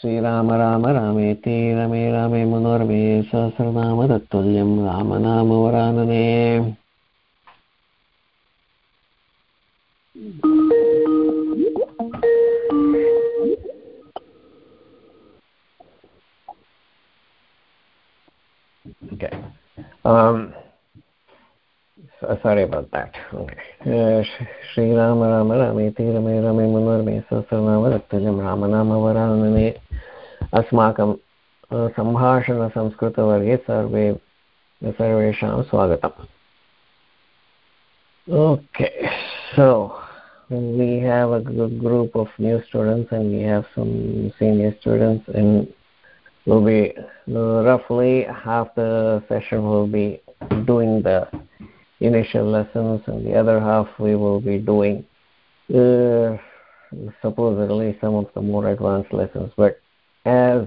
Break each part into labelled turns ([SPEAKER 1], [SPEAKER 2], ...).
[SPEAKER 1] श्रीराम राम रामेति रमे रामे मनोरमे सहस्रनाम तत्तुल्यं रामनामवरानने Okay. Um, sorry about that okay uh, shri ram ram rameti rame rame manoharme sahasranam raktanyam ramanam avaranane अस्माकं सम्भाषणसंस्कृतवर्गे सर्वे Swagatam. Okay, so we have a good group of new students and we have some senior students, and will be uh, roughly half the session will be doing the initial lessons and the other half we will be doing uh, supposedly some of the more advanced lessons but as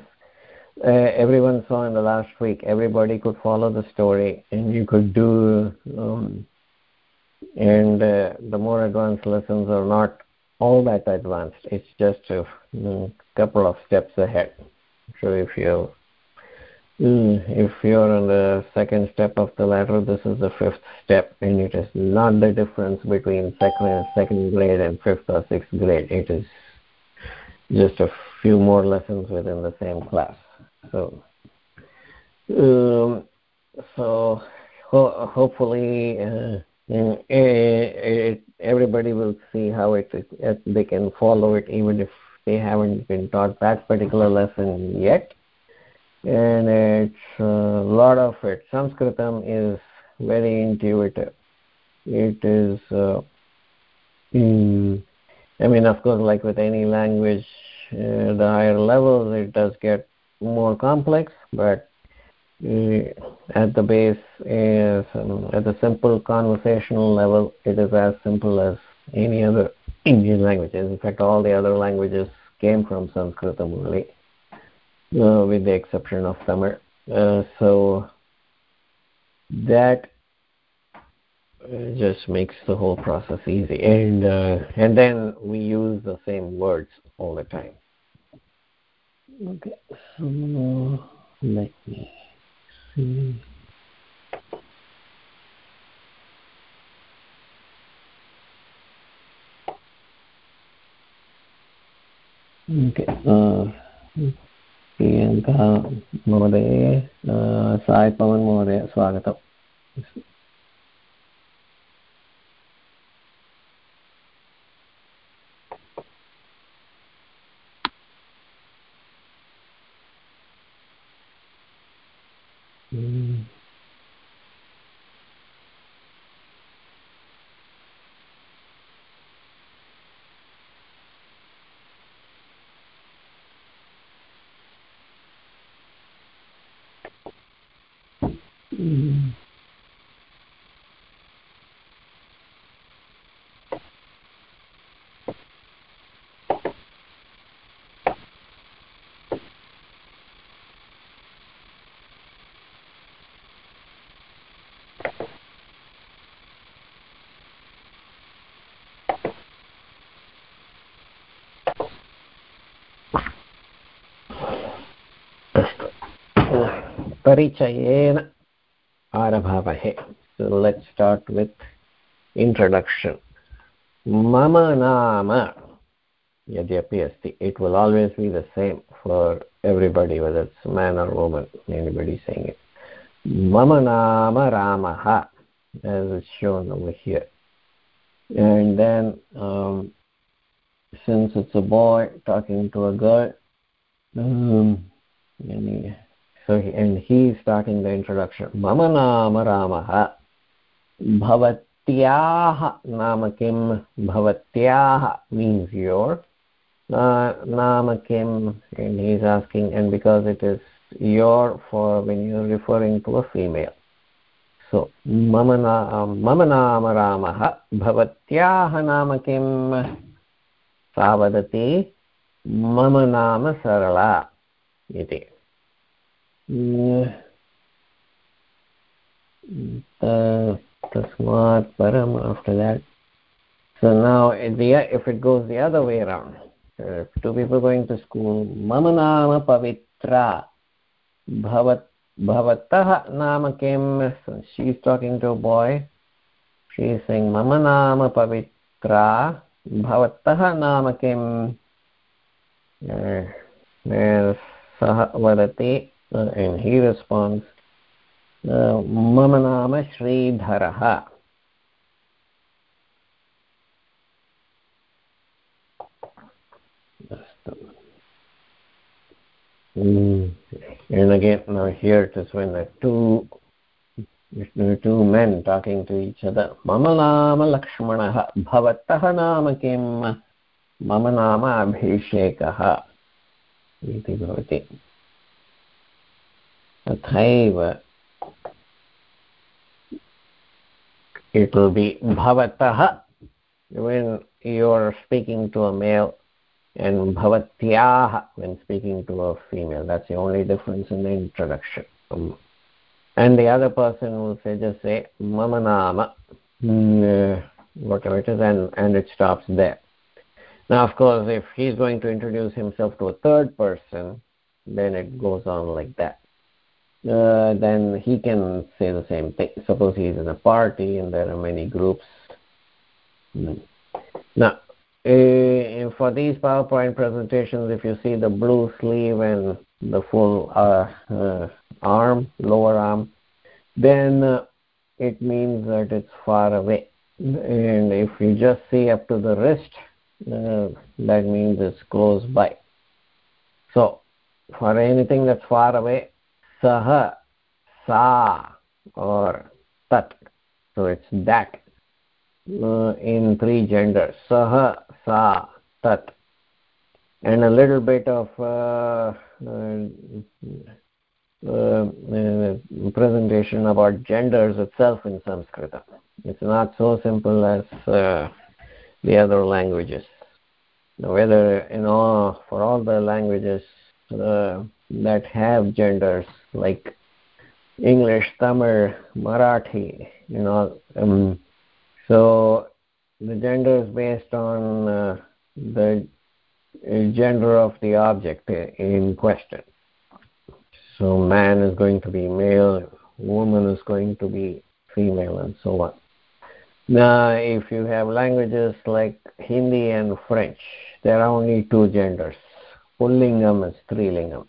[SPEAKER 1] uh, everyone saw in the last week everybody could follow the story and you could do um, and uh, the more advanced lessons are not all that advanced it's just a, a mm, couple of steps ahead so if you Mm, if you're on the second step of the ladder, this is the fifth step, and it is not the difference between second, second grade and fifth or sixth grade. It is just a few more lessons within the same class. So, um, so ho- hopefully, uh, it, mm, it, eh, eh, eh, everybody will see how it, it they can follow it, even if they haven't been taught that particular lesson yet and its a uh, lot of it sanskritam is very intuitive it is uh,
[SPEAKER 2] mm,
[SPEAKER 1] i mean of course like with any language uh, the higher levels it does get more complex but uh, at the base is um, at the simple conversational level it is as simple as any other indian language in fact all the other languages came from sanskritam really uh, with the exception of Tamil. Uh, so that uh, just makes the whole process easy. And uh, and then we use the same words all the time.
[SPEAKER 2] Okay, so let me see.
[SPEAKER 1] Okay. Uh, Sri Lanka महोदये साय् पवन् महोदय स्वागतम् परिचयेन आरभामहे so let's start with introduction Mama मम नाम यद्यपि अस्ति it will always be the same for everybody whether it's man or woman anybody saying it Mama मम Rama ha, as it's shown over here and then um, since it's a boy talking to a girl um, any so he, and he is starting the introduction mama nama ramah bhavatyah nama kim bhavatyah means your namakim nama kim and he is asking and because it is your for when you are referring to a female so mama nama mama nama ramah bhavatyah nama kim सा mama nama sarala. Sarla tasmat param after that so now the, if it goes the other way around uh, two people going to school mama nama pavitra bhavat bhavatah nama kim so she's talking to a boy she is saying mama nama pavitra bhavatah nama kim सः uh, वदति and he responds uh, mama nama and again now here to swing the two two men talking to each other mama nama lakshmanah bhavatah तथैव it will be bhavataha when you are speaking to a male and bhavatiya when speaking to a female that's the only difference in the introduction um, and the other person will say just say mama nama mm, uh, whatever it is and and it stops there now of course if he's going to introduce himself to a third person then it goes on like that uh, then he can say the same thing suppose he is in a party and there are many groups mm. now uh, for these powerpoint presentations if you see the blue sleeve and the full uh, uh arm lower arm then uh, it means that it's far away and if you just see up to the wrist uh, that means it's close by so for anything that's far away Saha, sa, or tat so it's that in three genders saha sa tat and a little bit of uh, uh, uh, presentation about genders itself in Sanskrita. it's not so simple as the other languages whether you know for all the languages that have genders like English, Tamil, Marathi, you know. Um, so the gender is based on uh, the gender of the object in question. So man is going to be male, woman is going to be female, and so on. Now, if you have languages like Hindi and French, there are only two genders. Pullingam is Strilingam.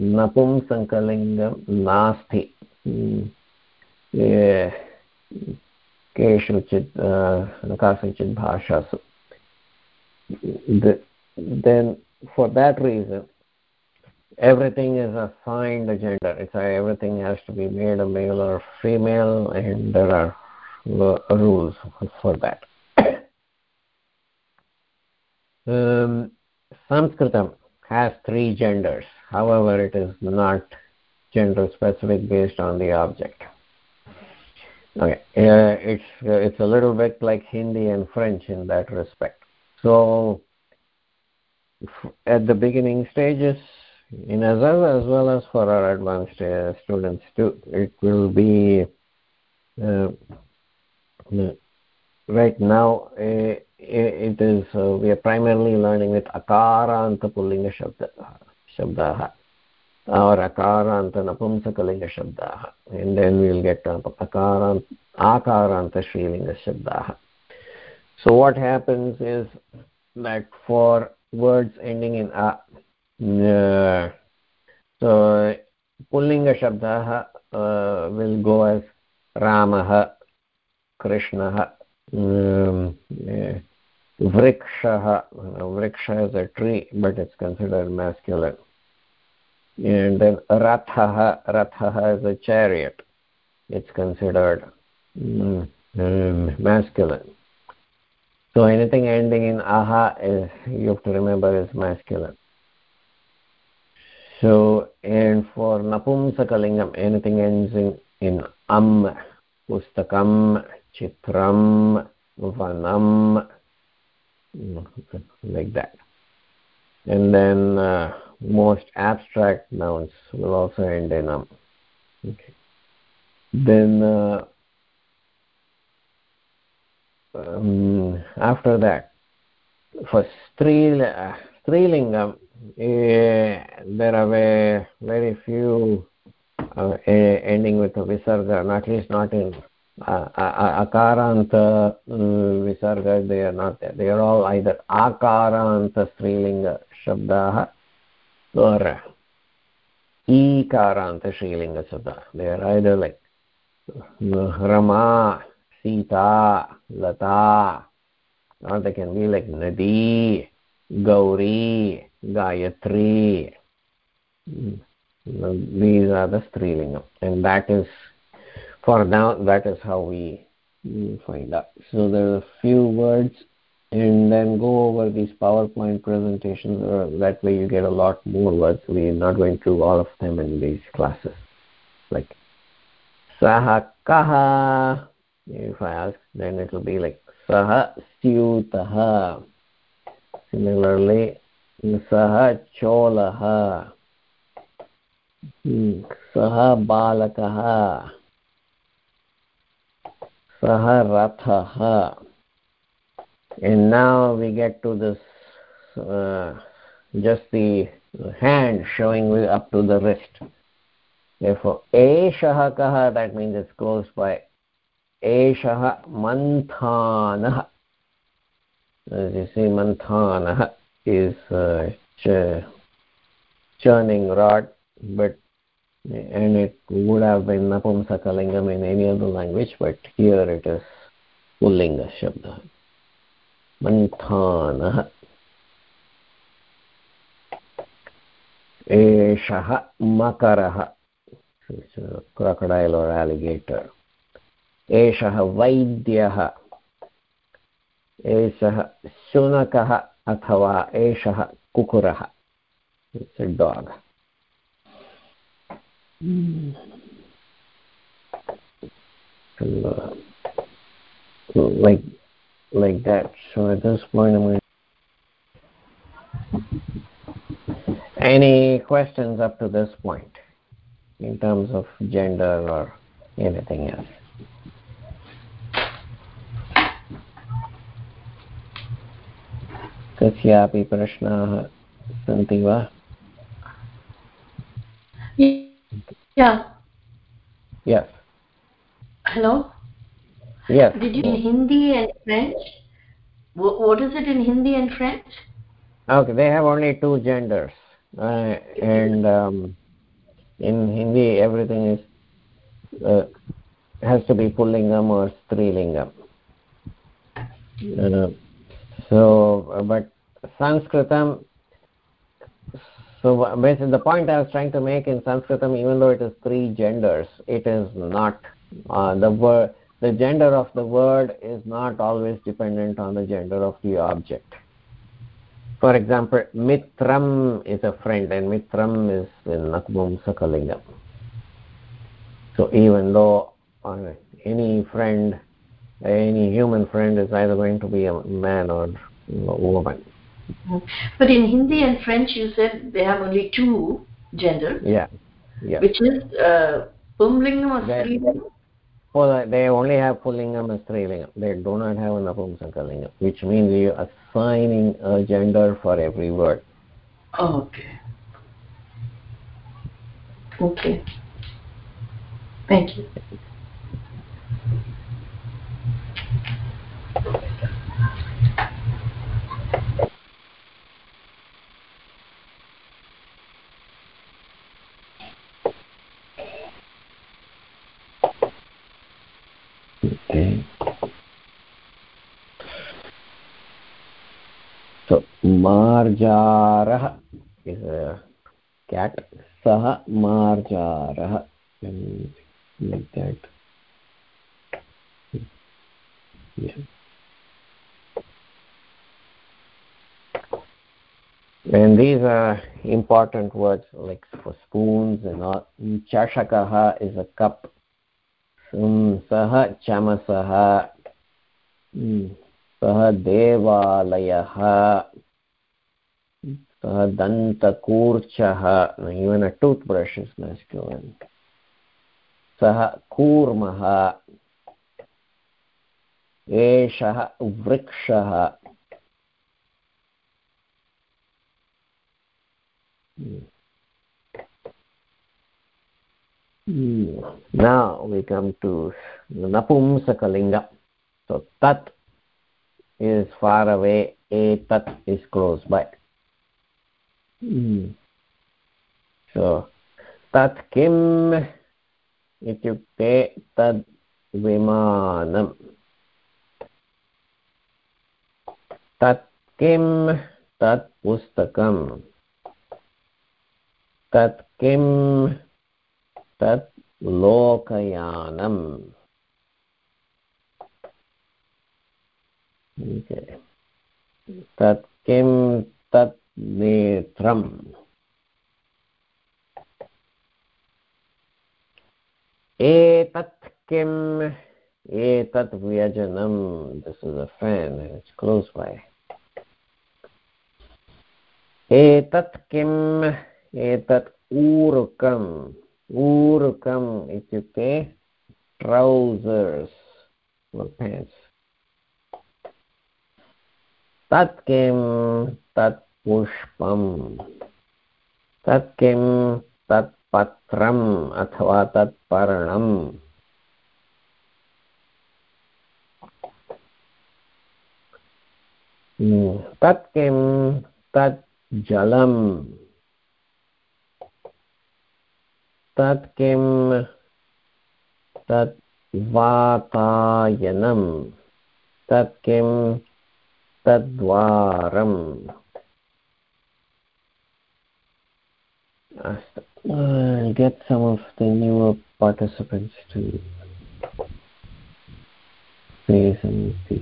[SPEAKER 1] नपुंसकलिङ्गं नास्ति केषुचित् कासुचित् भाषासु then for that reason everything is assigned a gender it's like uh, everything has to be made a male or female and there are uh, rules for that um, sanskritam has three genders however it is not gender specific based on the object okay uh, it's uh, it's a little bit like hindi and french in that respect so at the beginning stages in as well as for our advanced uh, students too it will be uh, uh, right now uh, it is we are primarily learning with akara anta pullinga shabda शब्दाः or अकारान्तनपुंसकलिङ्गशब्दाः Indian will get अकारान् आकारान्तश्रीलिङ्गशब्दाः so what happens is that for words ending in so पुल्लिङ्गशब्दाः will go as रामः कृष्णः um, uh, वृक्षः uh, वृक्ष is a tree but it's considered masculine and then rathaha rathaha is a chariot it's considered mm, mm, masculine so anything ending in aha is you have to remember is masculine so and for napumsakalingam anything ending in in am pustakam chitram vanam mm, like that and then uh, most abstract nouns will also end in um. Okay. Then uh, um, after that, for stril strilingam, eh, there are very few uh, ending with a visarga, not at least not in akaranta uh, visarga. They are not there. They are all either akaranta strilinga shabdaha so, ekaranta sri linga they are either like rama sita lata or they can be like nadi gauri gayatri these are the strilingam and that is for now that is how we mm, find out so there are a few words and then go over these PowerPoint presentations. Or uh, that way, you get a lot more words. We're not going through all of them in these classes. Like saha kaha. If I ask, then it will be like saha syutaha. Similarly, saha cholaha. सः बालकः सः रथः and now we get to this uh, just the hand showing up to the wrist therefore eshah kaha that means it's closed by a manthanah as you see manthanah is uh, churning rod but and it would have been napumsakalingam in any other language but here it is pullinga shabda मन्थानः एषः मकरः क्रोकडैल् ओर् एलिगेटर् एषः वैद्यः एषः शुनकः अथवा एषः कुकुरः dog like like that. So at this point, I'm going to... Any questions up to this point in terms of gender or anything else? कस्यापि प्रश्नाः सन्ति वा Yes. Hello? Yes. did you in
[SPEAKER 3] hindi and french what is it in hindi and french
[SPEAKER 1] okay they have only two genders uh, and um, in hindi everything is uh, has to be pullingam or strilingam uh, so but sanskritam so basically the point i was trying to make in sanskritam even though it is three genders it is not uh, the word the gender of the word is not always dependent on the gender of the object for example mitram is a friend and mitram is in napumsakalingam so even though uh, any friend any human friend is either going to be a man or a woman
[SPEAKER 3] but in hindi and french you said they have only two genders
[SPEAKER 1] yeah yeah which
[SPEAKER 3] is uh, pumlingam or
[SPEAKER 1] well oh, they only have pullingam and strilingam they do not have an apumsankalingam which means you are assigning a gender for every word
[SPEAKER 3] okay okay thank you
[SPEAKER 1] so marjarah is a uh, cat saha marjarah like that and these are important words like for spoons and all chashakaha is a cup saha chamasah hmm. सः देवालयः सः दन्तकूर्चः even a toothbrush is नास् सः कूर्मः एषः वृक्षः hmm. now we come to napumsakalinga so is far away A tat is close by hmm. so tat kim ityukte tad vimanam tat kim tat pustakam tat kim tat lokayanam तत् किं तत् नेत्रम् एतत् किम् एतत् व्यजनम् this is a fan it's close by एतत् किम् एतत् ऊरुकम् ऊरुकम् इत्युक्ते ट्रौसर्स् पेण्ट्स् तत् किं तत् पुष्पम् तत् किं तत् पत्रम् अथवा तत् पर्णम् हम्म। तत् किं तत् जलम् तत् किं तत् वातायनं तत् किं तद्वारम् Uh, get some of the newer participants to play some of these.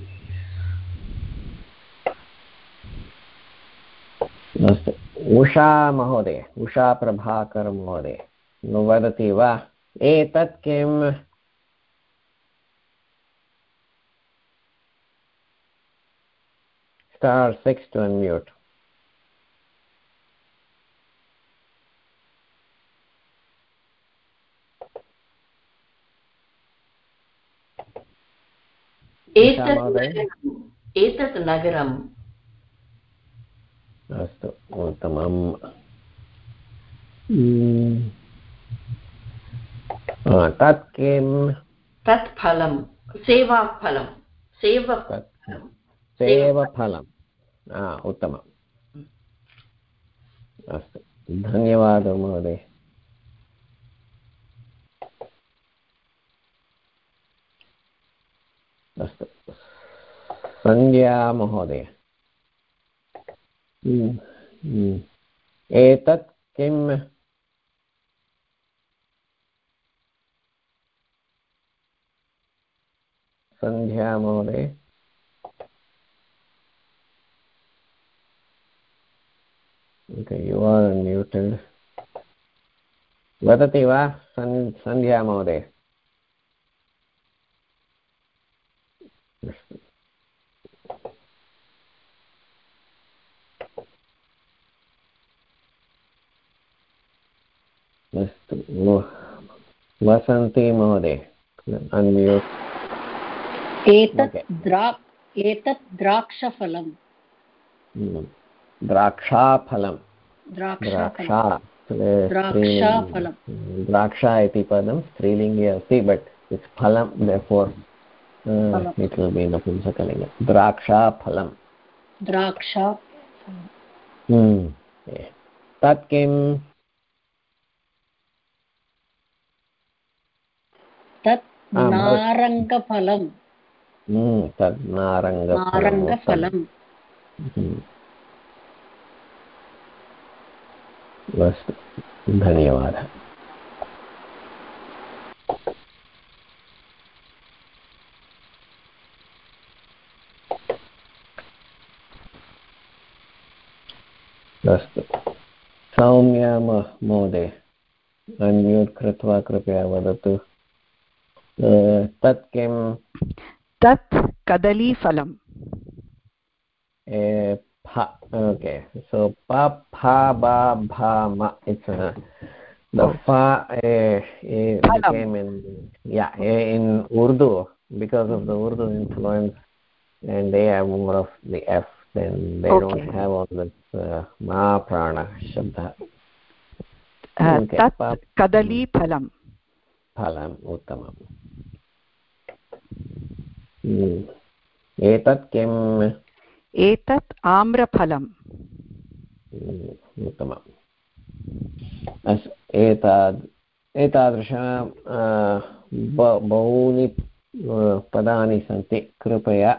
[SPEAKER 1] अस्तु उषा महोदय उषा प्रभाकर महोदय वदति वा एतत् किम् star six to unmute.
[SPEAKER 3] एतत् नगरम्
[SPEAKER 1] अस्तु उत्तमम् तत् किं
[SPEAKER 3] तत् फलं सेवाफलं सेवफलं
[SPEAKER 1] सेवफलम् उत्तमम् अस्तु धन्यवादः महोदय अस्तु सन्ध्या महोदय एतत् किम् सन्ध्या महोदय okay you are unmuted वदति वा सन्ध्या महोदय अस्तु वसन्ति महोदय अन्म्यूट्
[SPEAKER 4] एतत्
[SPEAKER 3] द्राक् एतत् द्राक्षफलम्
[SPEAKER 1] द्राक्षाफलं
[SPEAKER 4] द्राक्षा
[SPEAKER 1] द्राक्षा इति पदं स्त्रीलिङ्गे अस्ति बट् इट्स् फलं फोर् इट् विल् बि नपुंसकलिङ्गं द्राक्षाफलं
[SPEAKER 3] द्राक्षा तत् किम् तत् नारङ्गफलं
[SPEAKER 1] hmm, तत् नारङ्गफलं बस धन्यवाद अस्तु सौम्या महोदय अन्म्यूट् कृत्वा कृपया वदतु तत् किं
[SPEAKER 4] तत् कदलीफलम्
[SPEAKER 1] okay so pa pa ba bha ma it's a uh, the fa oh. eh, eh, in yeah eh, in urdu because of the urdu influence and they have more of the f then they okay. don't have all this uh, ma prana shabda uh, okay. tat
[SPEAKER 4] kadali phalam
[SPEAKER 1] phalam uttamam hmm. एतत् किम्
[SPEAKER 5] एतत् आम्रफलम्
[SPEAKER 1] उत्तमम् एताद् एतादृश बहूनि पदानि सन्ति कृपया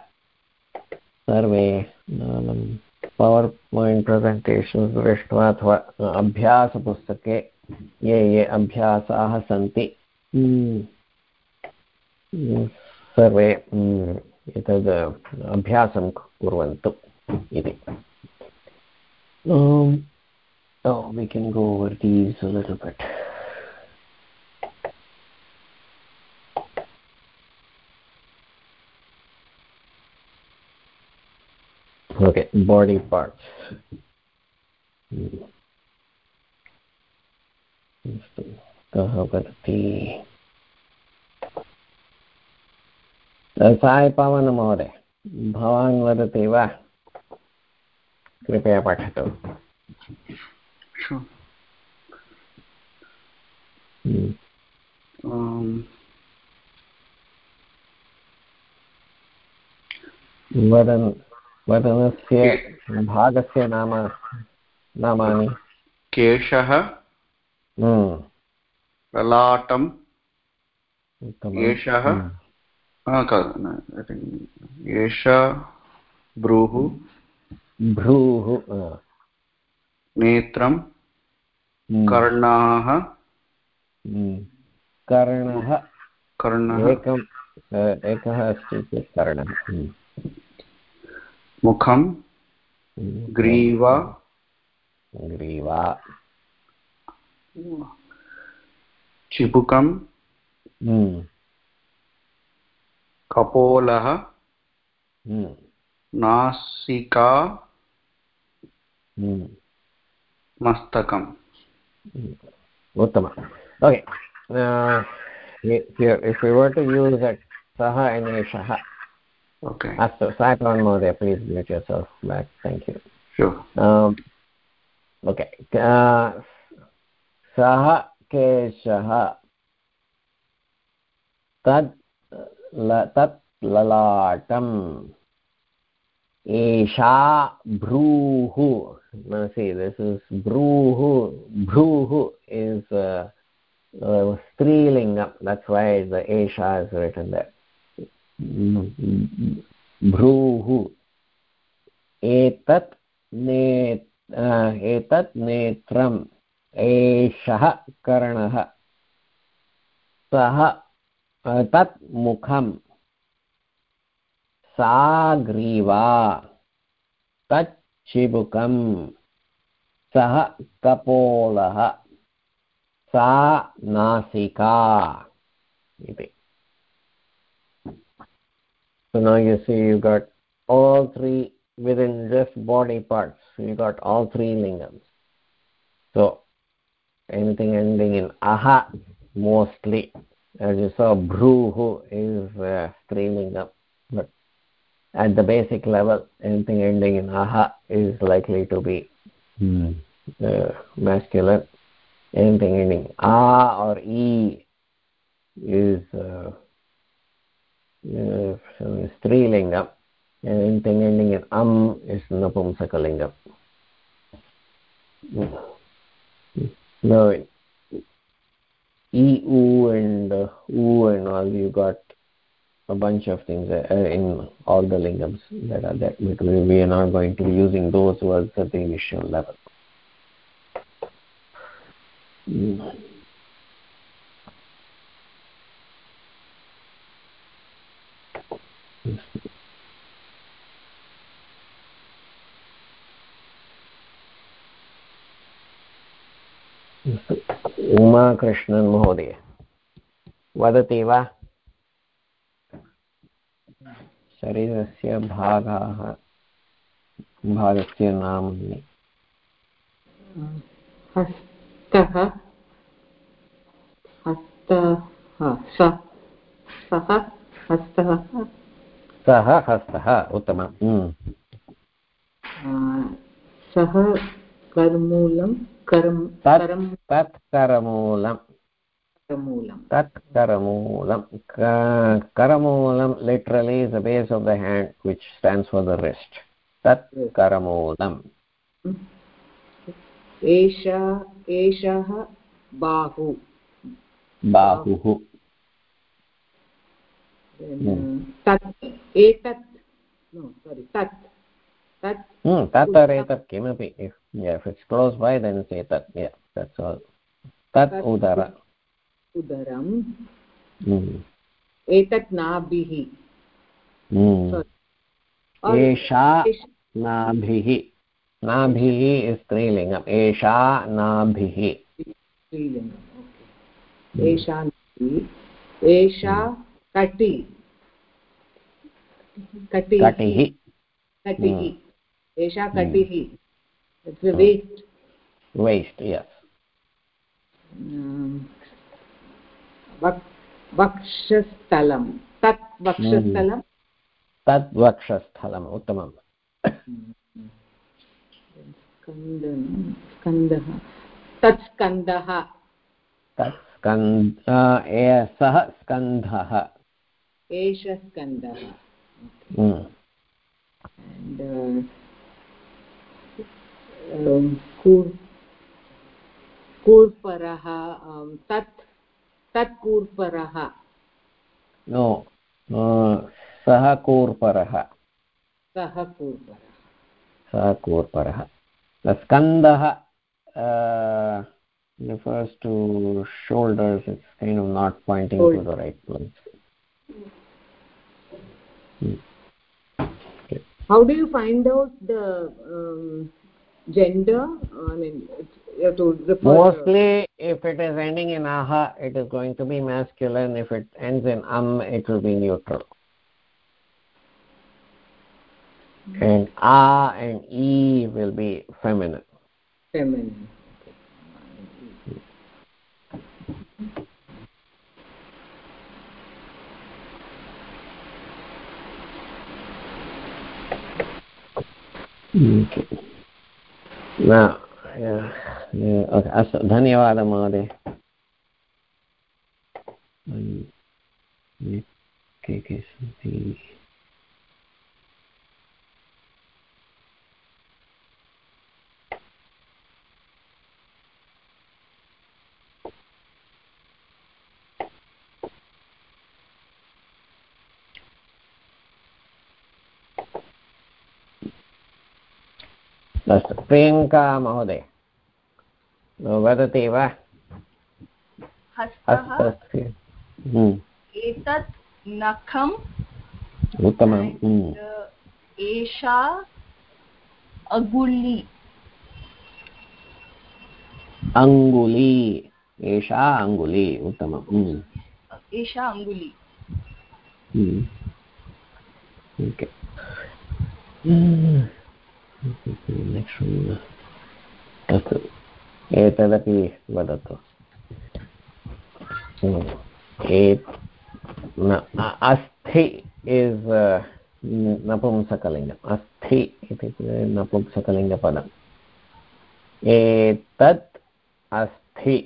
[SPEAKER 1] सर्वे power point presentation दृष्ट्वा अथवा अभ्यासपुस्तके ये ये अभ्यासाः सन्ति हम्म। सर्वे हम्म। एतद् अभ्यासं कुर्वन्तु इति um, oh we can go over these a little bit okay body parts कः hmm. वदति सायपावनमहोदय भवान् वदति वा कृपया पठतु हम्म। um, वदन् वदनस्य भागस्य नाम
[SPEAKER 6] नामानि केशः हम्म। ललाटं केशः एषा भ्रूः भ्रूः नेत्रं कर्णाः कर्णः कर्णः एकम् एकः अस्ति चेत् कर्णः मुखं ग्रीवा ग्रीवा चिबुकं कपोलः hmm. Nasika, hmm. Mastakam, उत्तमम् hmm. Okay. Uh,
[SPEAKER 1] if we were to use that, saha and eshah okay one more there, please mute yourself back thank you sure um, okay uh, saha keshah तत् ललाटम् एषा भ्रूः मनसि भ्रूः भ्रूः is uh, uh, स्त्रीलिङ्गं that's why the एषा is written भ्रूः एतत् ने uh, एतत् नेत्रम् एषः कर्णः सः तत् मुखं सा ग्रीवा तच्छिबुकं सः कपोलः सा नासिका इति So now you see you got all three within just body parts. You got all three lingams. So anything ending in aha mostly as you saw Bruh, is uh, up but at the basic level anything ending in aha is likely to be mm. uh, masculine anything ending ah or e is uh, uh, and anything ending in am is napumsakalingam hmm. hmm. no e u and uh, u and all you got a bunch of things uh, in all the lingams that are there because we are not going to be using those words at the initial level mm. उमाकृष्णन् महोदय वदति वा शरीरस्य भागाः भागस्य नामानि
[SPEAKER 5] हस्तः हस्तः सः हस्तः
[SPEAKER 1] सः हस्तः उत्तमम् सः कर्मूलं करमूलं literally is ace of the hand which stands for the rest तत् करमूलम्
[SPEAKER 5] एषः बाहु
[SPEAKER 6] बाहुः हम्म।
[SPEAKER 5] एतत् तत्
[SPEAKER 1] तत् एतत् किमपि क्लोस् बै देन् से तत् उदर उदरम् एतत् नाभिः एषा नाभिः नाभिः स्त्रीलिङ्गम् एषा नाभिः
[SPEAKER 5] स्त्रीलिङ्गम् एषा एषा कटि कटिः कटिः एषा हम्म। कटिः
[SPEAKER 1] वेस्ट् यस्
[SPEAKER 5] हम्म। वक्षस्थलं तत् वक्षस्थलं
[SPEAKER 1] तत् वक्षस्थलम् हम्म। उत्तमं
[SPEAKER 2] स्कन्दः
[SPEAKER 5] तत् स्कन्दः
[SPEAKER 1] तत् स्कन्द सः स्कन्धः
[SPEAKER 5] एष स्कन्दः कूर्परः तत् तत् कूर्परः
[SPEAKER 1] नो सः कूर्परः सः कूर्परः सः कूर्परः स्कन्दः refers to shoulders it's kind of not pointing Old. to the right place hmm. okay. how do you find out
[SPEAKER 5] the um, gender i
[SPEAKER 4] mean mostly
[SPEAKER 1] if it is ending in aha it is going to be masculine if it ends in am, um, it will be neutral hmm. and a and e will be feminine feminine okay न अस्तु धन्यवादः महोदय अं, के के सन्ति अस्तु प्रियङ्का महोदय वदति वा हम्म।
[SPEAKER 4] एतत् नखम्
[SPEAKER 1] उत्तमम् हम्म।
[SPEAKER 4] एषा अङ्गुली
[SPEAKER 1] अङ्गुली एषा अङ्गुली उत्तमम् हम्म।
[SPEAKER 4] एषा अङ्गुली
[SPEAKER 1] ओके अस्तु एतदपि वदतु अस्थि इस् नपुंसकलिङ्गम् अस्थि इत्युक्ते नपुंसकलिङ्गपदम् एतत् अस्थि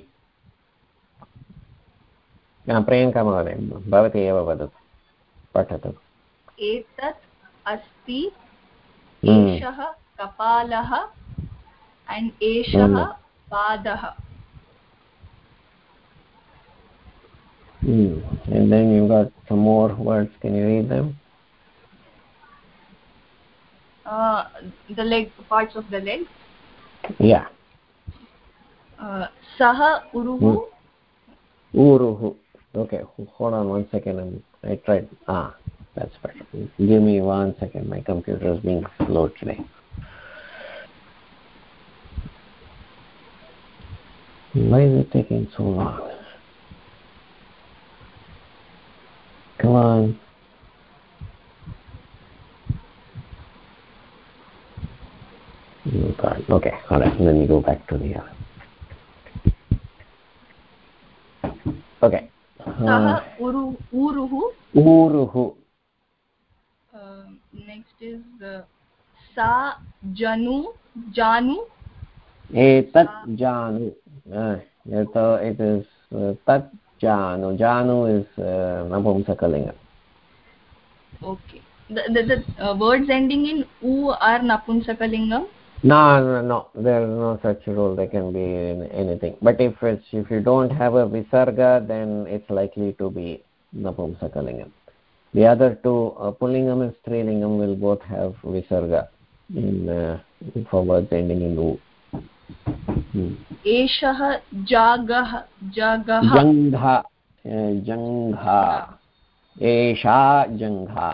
[SPEAKER 1] प्रियङ्का महोदय भवती एव वदतु पठतु
[SPEAKER 4] एतत् अस्ति एषः कपालः and एषः hmm. पादः
[SPEAKER 1] Hmm. And then you got some more words. Can you read them?
[SPEAKER 4] Uh, the leg parts of the leg. Yeah. Uh, saha uruhu.
[SPEAKER 1] Uruhu. Okay, hold on one second. I'm, I tried. Ah, that's better. Give me one second. My computer is being slow today. Why is
[SPEAKER 6] it taking so long?
[SPEAKER 1] Come on. Okay, all right. Let me go back to the other. Okay.
[SPEAKER 6] Uh-huh. Uh,
[SPEAKER 4] Uruhu.
[SPEAKER 6] Uruhu.
[SPEAKER 4] Uh, next is uh, Sa Janu. Janu.
[SPEAKER 1] Etat Janu. Ah, so it is uh, tat janu janu is uh, napumsakalinga
[SPEAKER 4] okay the, the, the uh, words ending in u are napumsakalingam
[SPEAKER 1] no, no, no. There is no such rule. They can be anything. But if it's if you don't have a visarga, then it's likely to be napumsakalingam. The other two, uh, pullingam and strilingam, will both have visarga in uh, for words ending in u.
[SPEAKER 4] एषः जागः जागः
[SPEAKER 1] जङ्घा जङ्घा एषा जङ्घा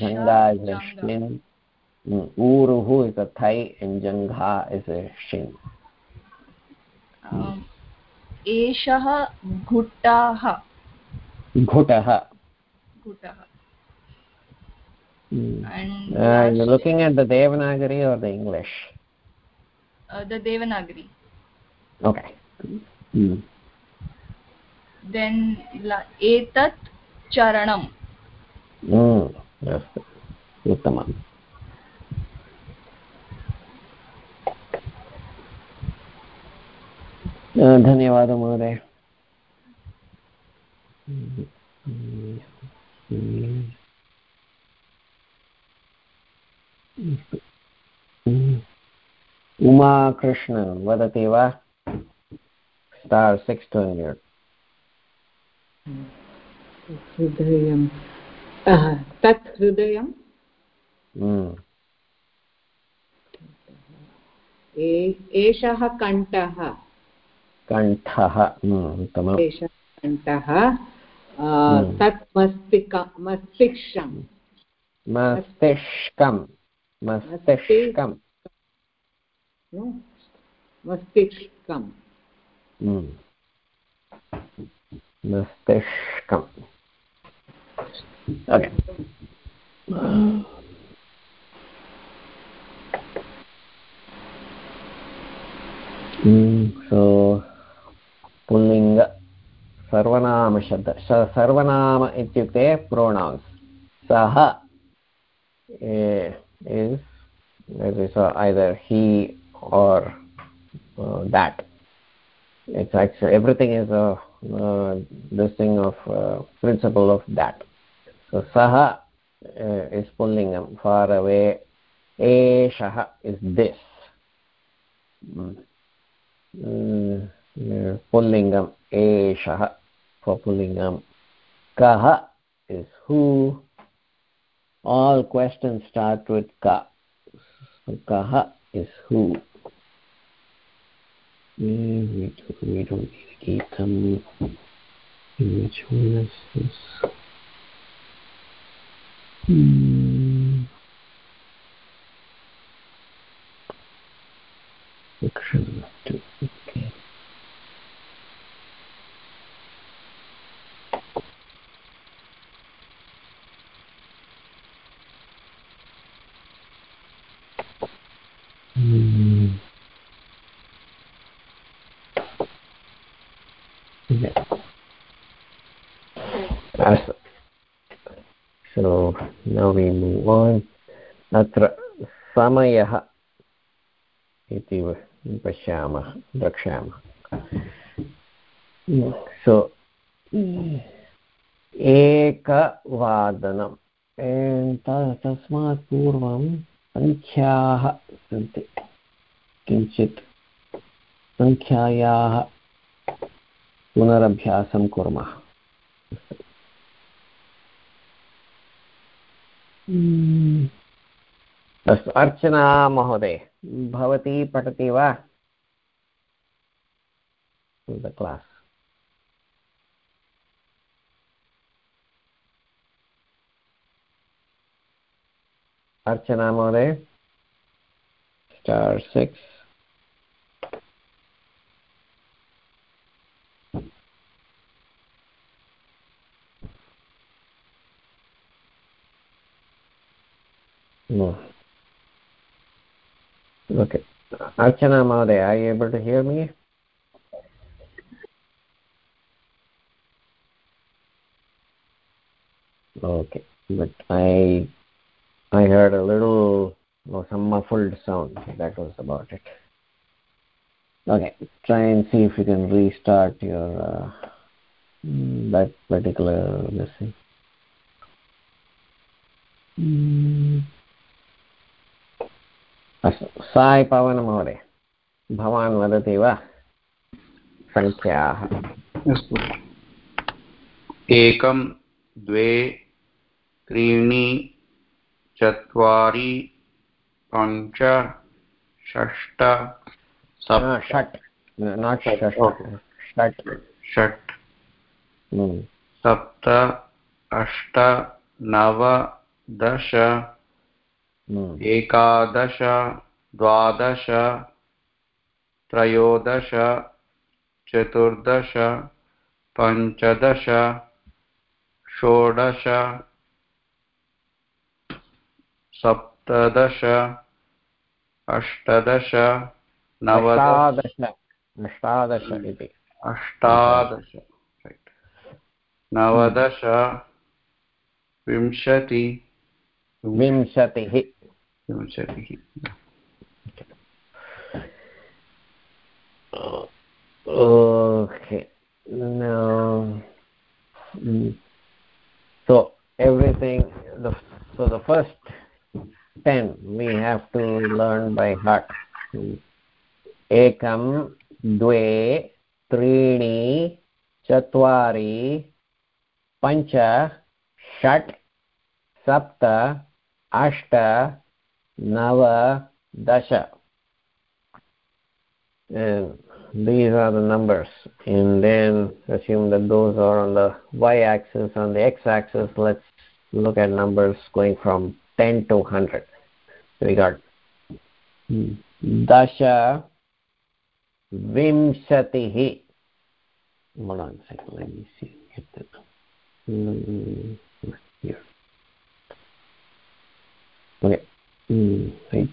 [SPEAKER 1] जङ्घा is ऊरुः is a जङ्घा is a shin
[SPEAKER 4] एषः घुटः
[SPEAKER 1] घुटः uh, You're looking at the Devanagari or the English?
[SPEAKER 4] the devanagari
[SPEAKER 1] okay hmm.
[SPEAKER 4] then la etat charanam
[SPEAKER 1] mm yes उत्तमम् धन्यवादः महोदय mm उमाकृष्ण वदति वा स्टार् सिक्स् टु हण्ड्रेड् हृदयं
[SPEAKER 5] तत् हृदयं hmm. एषः कण्ठः
[SPEAKER 1] कण्ठः hmm,
[SPEAKER 5] एषः कण्ठः hmm. तत् मस्तिक मस्तिष्कं
[SPEAKER 1] मस्तिष्कं
[SPEAKER 6] मस्तिष्कं no मस्तिष्कम्
[SPEAKER 1] मस्तिष्कम् ओके सो पुल्लिङ्ग सर्वनामशब्द सर्वनाम इत्युक्ते प्रोनौन्स् सः is that is either he or uh, that it's actually everything is a uh, this thing of uh, principle of that so saha uh, is him far away eshaha is this mm. Mm, yeah, pullingam eshaha for him. kaha is who all questions start with ka so kaha is who we don't, we don't need to them. in which one is this?
[SPEAKER 2] Hmm.
[SPEAKER 1] अस्तु सो नौ वि move आन् अत्र समयः इति पश्यामः द्रक्ष्यामः सो एकवादनं तस्मात् पूर्वं सङ्ख्याः सन्ति किञ्चित् सङ्ख्यायाः पुनरभ्यासं कुर्मः हम्म। अस्तु अर्चना महोदय भवती पठति वा क्लास् अर्चना महोदय
[SPEAKER 6] star six
[SPEAKER 1] Okay. Archana Mahade, are you able to hear me? Okay. But I I heard a little or some muffled sound. That was about it. Okay. Try and see if you can restart your uh, that particular let's see.
[SPEAKER 2] Mm.
[SPEAKER 1] अस्तु साय् पवनमहोदय भवान् वदति वा सङ्ख्याः
[SPEAKER 6] अस्तु एकं द्वे त्रीणि चत्वारि पञ्च षष्ट
[SPEAKER 1] षट् षट् षट् हम्म।
[SPEAKER 6] सप्त अष्ट नव दश Hmm. एकादश द्वादश त्रयोदश चतुर्दश पञ्चदश षोडश सप्तदश अष्टदश नवदश
[SPEAKER 1] अष्टादश
[SPEAKER 6] अष्टादश
[SPEAKER 1] hmm.
[SPEAKER 6] नवदश विंशति विंशतिः विंशतिः
[SPEAKER 1] okay now hmm. so everything the so the first 10 we have to learn by heart एकं द्वे त्रीणि चत्वारि पञ्च षट् सप्त अष्ट नव दश and uh, these are the numbers and then assume that those are on the y-axis on the x-axis let's look at numbers going from 10 to 100 so we got dasha vimshatihi hold on a second let me see get here okay right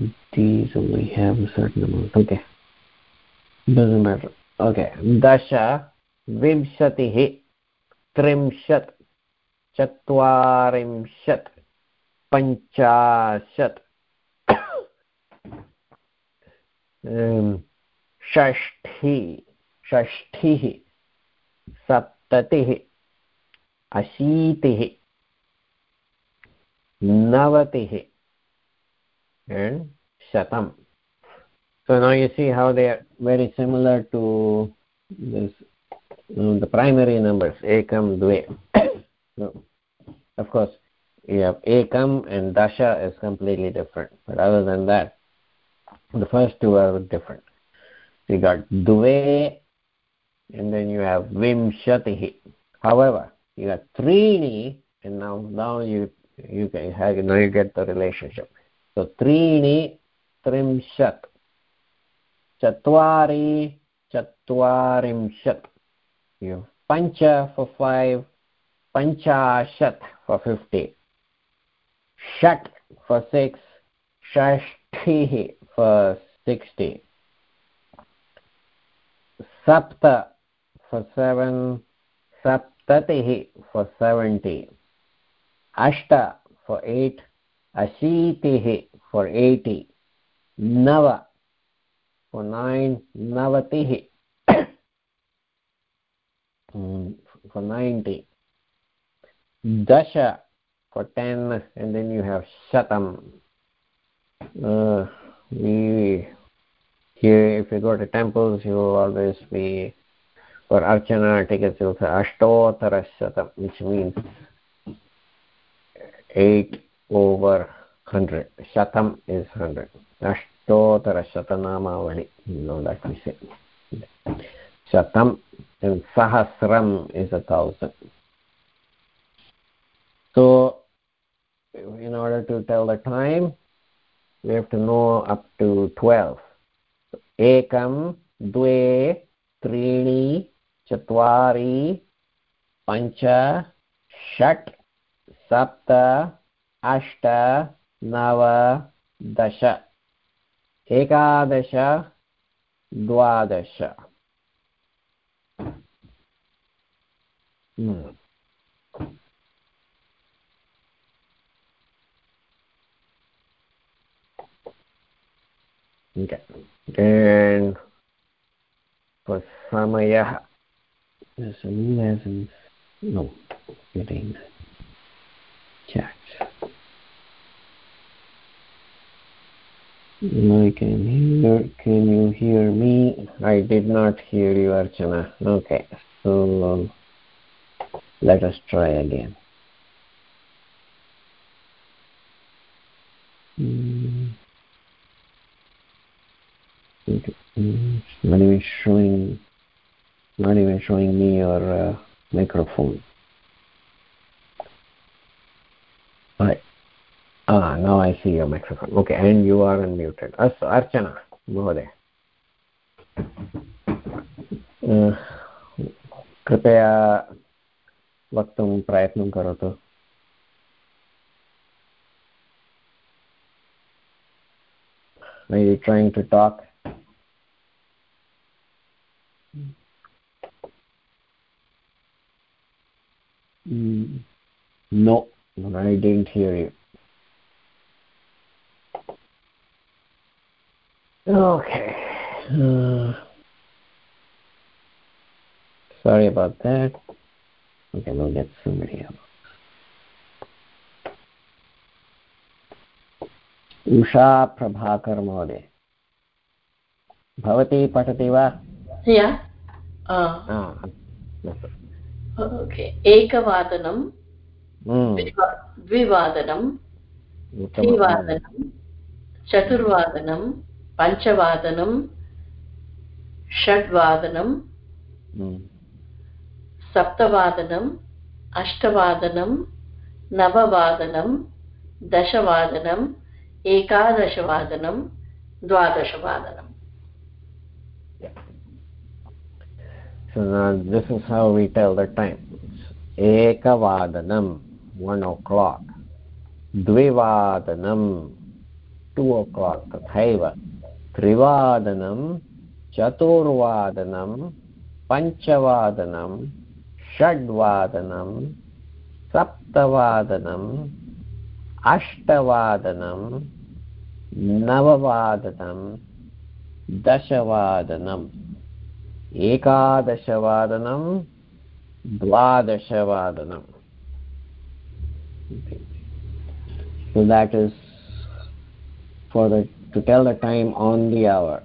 [SPEAKER 1] mm, these only have a certain amount okay doesn't matter okay dasha vimshatihi trimshat चत्वारिंशत् पञ्चाशत् षष्ठी षष्ठिः Saptatihi. अशीतिः navatihi and shatam so now you see how they are very similar to this the primary numbers ekam dve so, of course you have ekam and dasha is completely different but other than that the first two are different you got dve and then you have vimshatihi however you got trini and now now you you can have know, you get the relationship so trini trimshat chatvari chatvarimshat you pancha for 5 panchashat for 50 shat for 6 shashti for 60 sapta for 7 saptatih for 70 ashta for 8 ashitih for 80 nava for 9 navatih for 90 dasha for 10 and then you have shatam uh, we here if you go to temples you will always be for archana tickets you'll say ashtottara shatam which means 8 over 100 shatam is 100 ashtottara shatanamavali you know that we say shatam and sahasram is a thousand so in order to tell the time we have to know up to 12 ekam dve trini चत्वारि Pancha, Shat. सप्त अष्ट नव दश एकादश द्वादश hmm. Okay. Then for Samaya, there's a new lessons. No, it ain't checked. No, can hear. Can you hear me? I did not hear you, Archana. Okay, so um, let us try again. not even showing. Not even showing me your uh, microphone. right ah now i see your microphone okay and you are unmuted astu archana महोदय कृपया वक्तुं प्रयत्नं करोतु Are you trying to talk? Mm. No. I didn't hear you. Okay. Uh, sorry about that. Okay, we'll get somebody else. Usha Prabhakar महोदय भवती पठति वा
[SPEAKER 3] एकवादनं द्विवादनं त्रिवादनं चतुर्वादनं पञ्चवादनं षड्वादनं सप्तवादनम् अष्टवादनं नववादनं दशवादनम् एकादशवादनं द्वादशवादनम्
[SPEAKER 1] So now this is how we tell the time. Ekavadanam. One o'clock द्विवादनं टु ओ क्लाक् तथैव त्रिवादनं चतुर्वादनं पञ्चवादनं षड्वादनं सप्तवादनम् अष्टवादनं नववादनं दशवादनम् एकादशवादनं द्वादशवादनम् so that is for the to tell the time on the hour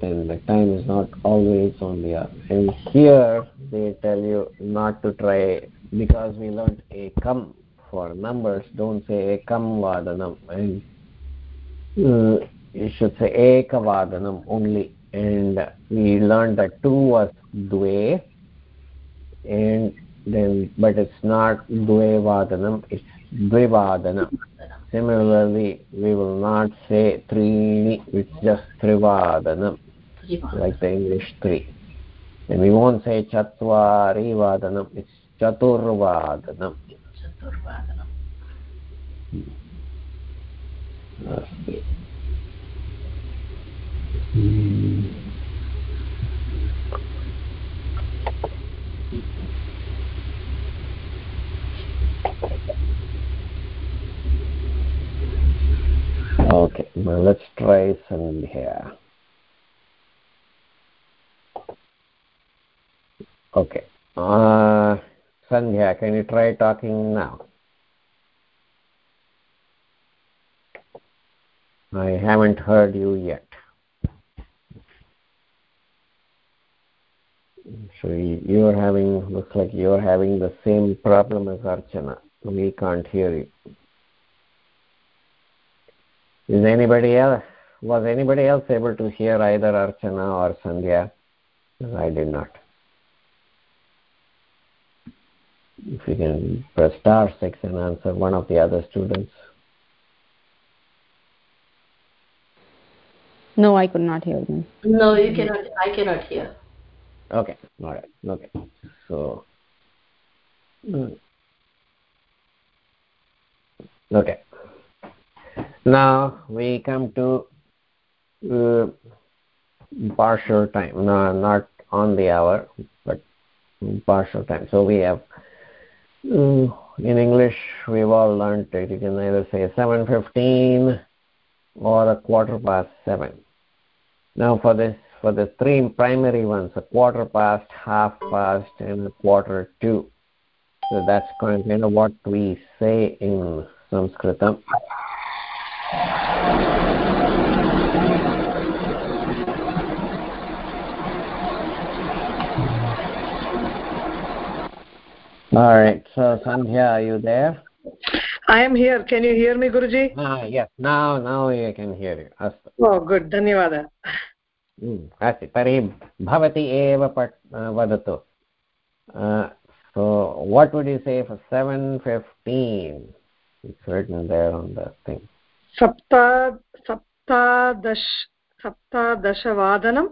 [SPEAKER 1] then the time is not always on the hour and here they tell you not to try because we learned a come for numbers don't say ekam vadanam and uh, you should say ekavadanam only and we learned that two was dve and then but it's not dvevadanam it's dvivadanam similarly we will not say trini it's just trivadanam like the english three and we won't say chatvari vadanam it's chaturvadanam
[SPEAKER 2] chaturvadanam
[SPEAKER 1] okay now let's try some here okay uh sandhya can you try talking now i haven't heard you yet so you're having looks like you're having the same problem as archana we can't hear you is anybody else was anybody else able to hear either archana or sandhya i did not if you can press star 6 and answer one of the other students
[SPEAKER 5] no i could not hear them no
[SPEAKER 1] you cannot i cannot hear okay all right okay so hmm okay now we come to uh, partial time no, not on the hour but partial time so we have um, in english we've all learned that you can either say 7:15 or a quarter past 7 now for this for the three primary ones a quarter past half past and a quarter to so that's kind of what we say in संस्कृतम् All right, so Sandhya, are you there? I am here. Can you hear me, Guruji? Ah, yes. Now, now I can hear you. Oh, good. धन्यवादः अस्ति तर्हि भवती एव पठ So, what would you say for it's written there on the thing
[SPEAKER 4] sapta saptadash saptadashavadanam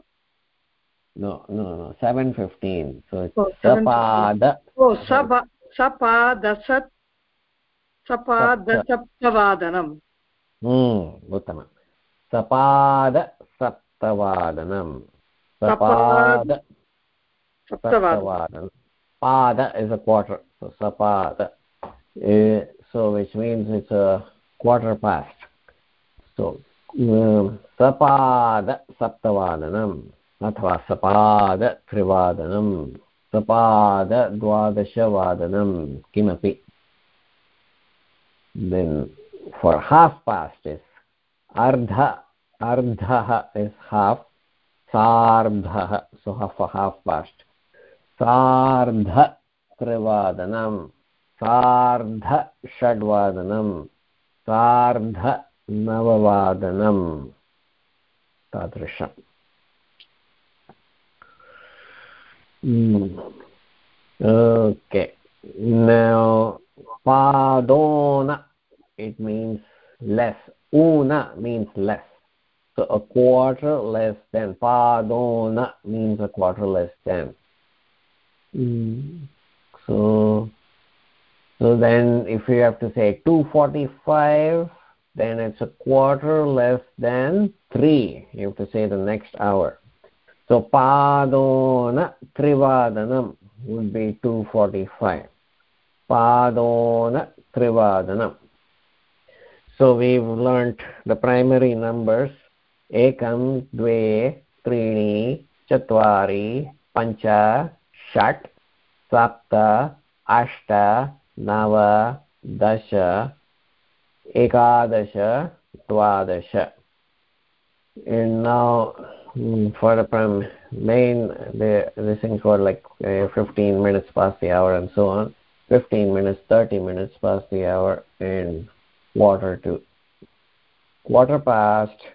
[SPEAKER 1] no no no 715 so it's oh, sapada
[SPEAKER 4] oh sapa sapadasat सपादसप्तवादनम्
[SPEAKER 1] उत्तमं सपादसप्तवादनं सपाद Pada is a quarter. So Sapad so which means it's a quarter past so sapada saptavadanam athava sapada trivadanam sapada dvadashavadanam kimapi then for half past is ardha ardha is half sardha so half a half past sardha trivadanam सार्धषड्वादनं सार्धनववादनं तादृशम् okay hmm. padona it means less una means less so a quarter less than padona means a quarter less than mm. so so then if you have to say 245 then it's a quarter less than 3 you have to say the next hour so padona trivadanam would be 245 padona trivadanam so we've learnt the primary numbers ekam, द्वे tri, चत्वारि pancha, shat, sapta, ashta. नव dasha, एकादश द्वादश and now hmm, for the main the, the things were like uh, 15 minutes past the hour and so on 15 minutes 30 minutes past the hour and quarter to quarter past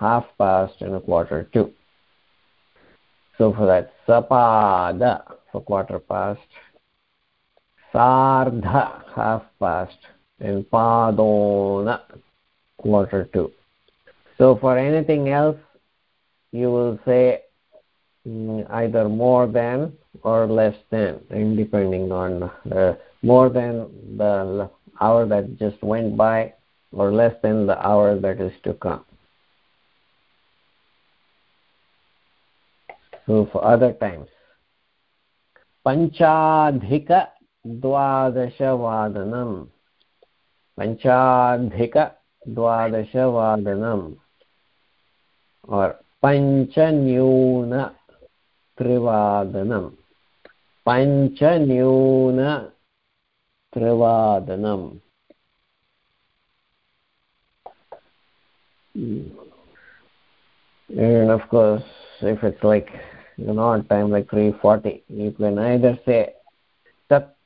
[SPEAKER 1] half past and a quarter to so for that sapada for quarter past sardha half past and padona quarter to so for anything else you will say mm, either more than or less than depending on uh, more than the hour that just went by or less than the hour that is to come so for other times panchadhika द्वादशवादनं पञ्चाधिकद्वादशवादनम् or पञ्चन्यूनत्रिवादनं पञ्चन्यूनत्रिवादनम् And of course, if it's like an odd time, like 3.40, you can either say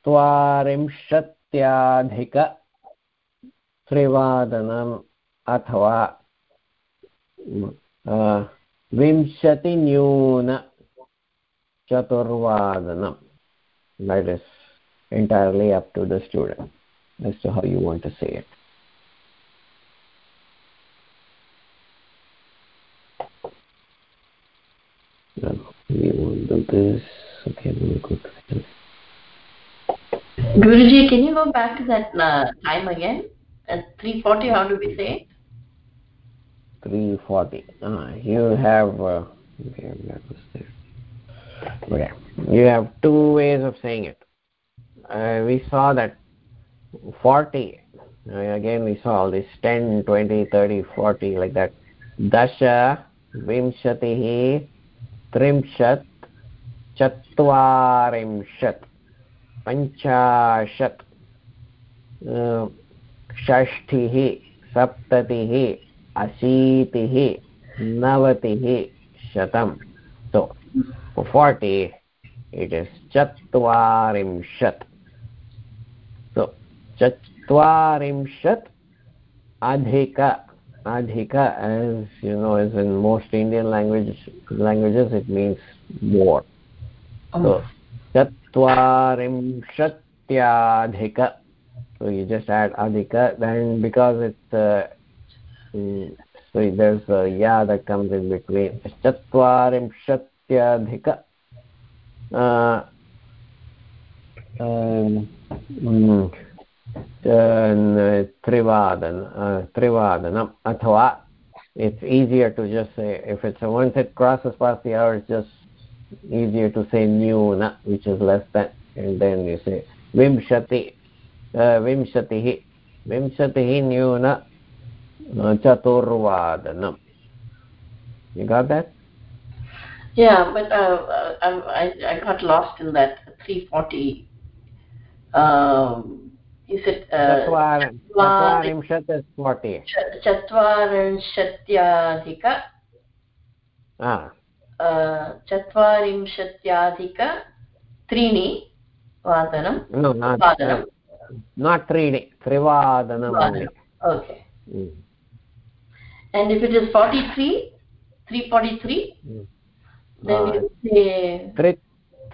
[SPEAKER 1] चत्वारिंशत्याधिकत्रिवादनम् अथवा विंशतिन्यूनचतुर्वादनं that is entirely up to the student as to how you want to say it we will do this
[SPEAKER 2] okay we will go to this
[SPEAKER 3] Guruji, can you go back to that uh, time again? At 3.40, how do we say?
[SPEAKER 1] 3.40. Ah, uh, you have... Uh, okay, that Okay. You have two ways of saying it. Uh, we saw that 40, uh, again we saw all this 10, 20, 30, 40, like that. Dasha, Vimshatihi, Trimshat, Chatvarimshat. पञ्चाशत् षष्ठिः सप्ततिः अशीतिः नवतिः शतं
[SPEAKER 2] सो
[SPEAKER 1] forty it is चत्वारिंशत् सो चत्वारिंशत् अधिक adhika as you know as in most indian language languages it means more so चत्वारिंशत्याधिक so you just add adhika then because it's uh, mm, so there's a ya that comes in between chatvarimshatyadhika uh um mm, trivadan trivadanam athva it's easier to just say if it's once it crosses past the hour it's just easier to say nyuna which is less than and then you say vimshati uh, vimshatih vimshatihi nyuna chaturvadanam you got that
[SPEAKER 3] yeah but uh, uh I, I i got lost in that 340
[SPEAKER 1] um uh, is it चत्वारिंशत् dika.
[SPEAKER 3] चत्वारिंशत्यधिक चत्वारिंशत्याधिकत्रीणि
[SPEAKER 1] वादनं वादनं न त्रीणि त्रिवादनं
[SPEAKER 3] okay and if it is 43 343 mm. then uh, you say
[SPEAKER 1] tri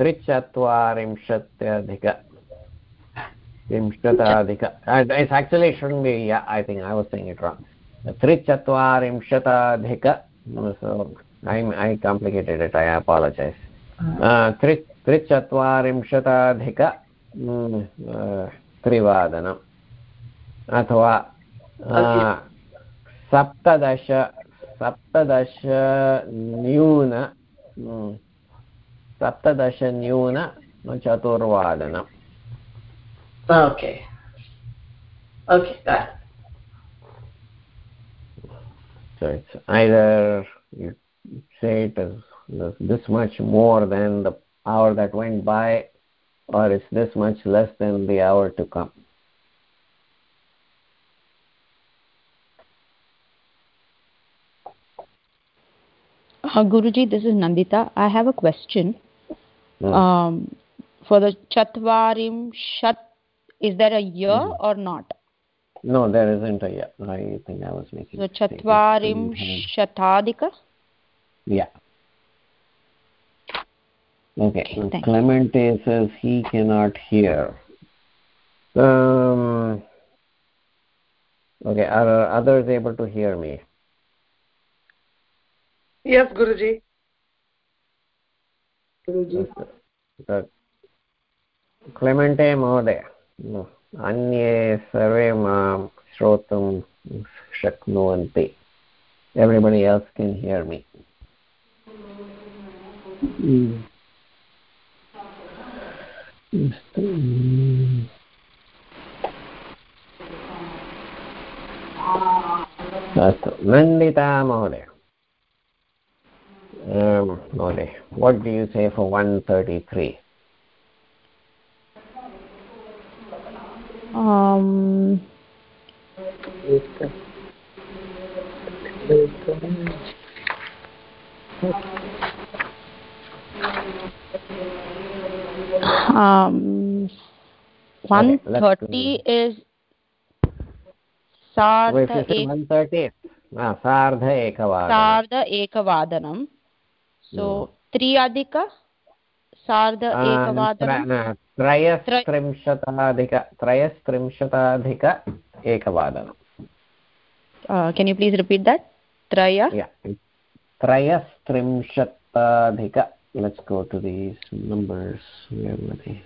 [SPEAKER 1] trichaturimshatyadhika imshatadhika it's actually it shouldn't be yeah i think i was saying it wrong trichaturimshatadhika so I'm, i complicated it i apologize त्रिचत्वारिंशताधिक त्रिवादनम् अथवा सप्तदश सप्तदश न्यून सप्तदश न्यून चतुर्वादनम्
[SPEAKER 3] okay okay
[SPEAKER 1] either you say it is this much more than the hour that went by or is this much less than the hour to come
[SPEAKER 5] uh, Guruji, this is Nandita. I have a question.
[SPEAKER 1] Hmm. Um,
[SPEAKER 5] for the Chatvarim Shat, is there a ya hmm. or not?
[SPEAKER 1] No, there isn't a ya. I think I was making.
[SPEAKER 5] So Chatvarim hmm. Shatadika
[SPEAKER 1] yeah okay clemente says he cannot hear um, okay are others able to hear me
[SPEAKER 4] yes guruji guruji
[SPEAKER 1] clemente mode no anye sarve mam shrotum shaknuvanti everybody else can hear me अस्तु नन्दिता महोदय महोदय what do you say for one thirty three
[SPEAKER 5] Thank you.
[SPEAKER 1] um, 130
[SPEAKER 5] सार्ध एकवादनं सो त्रि अधिक सार्ध एकवादनं
[SPEAKER 1] त्रयस्त्रिंशताधिक त्रयस्त्रिंशताधिक एकवादनं
[SPEAKER 5] can you please repeat that त्रय
[SPEAKER 1] त्रयस्त्रिंशताधिक let's go to these numbers where were they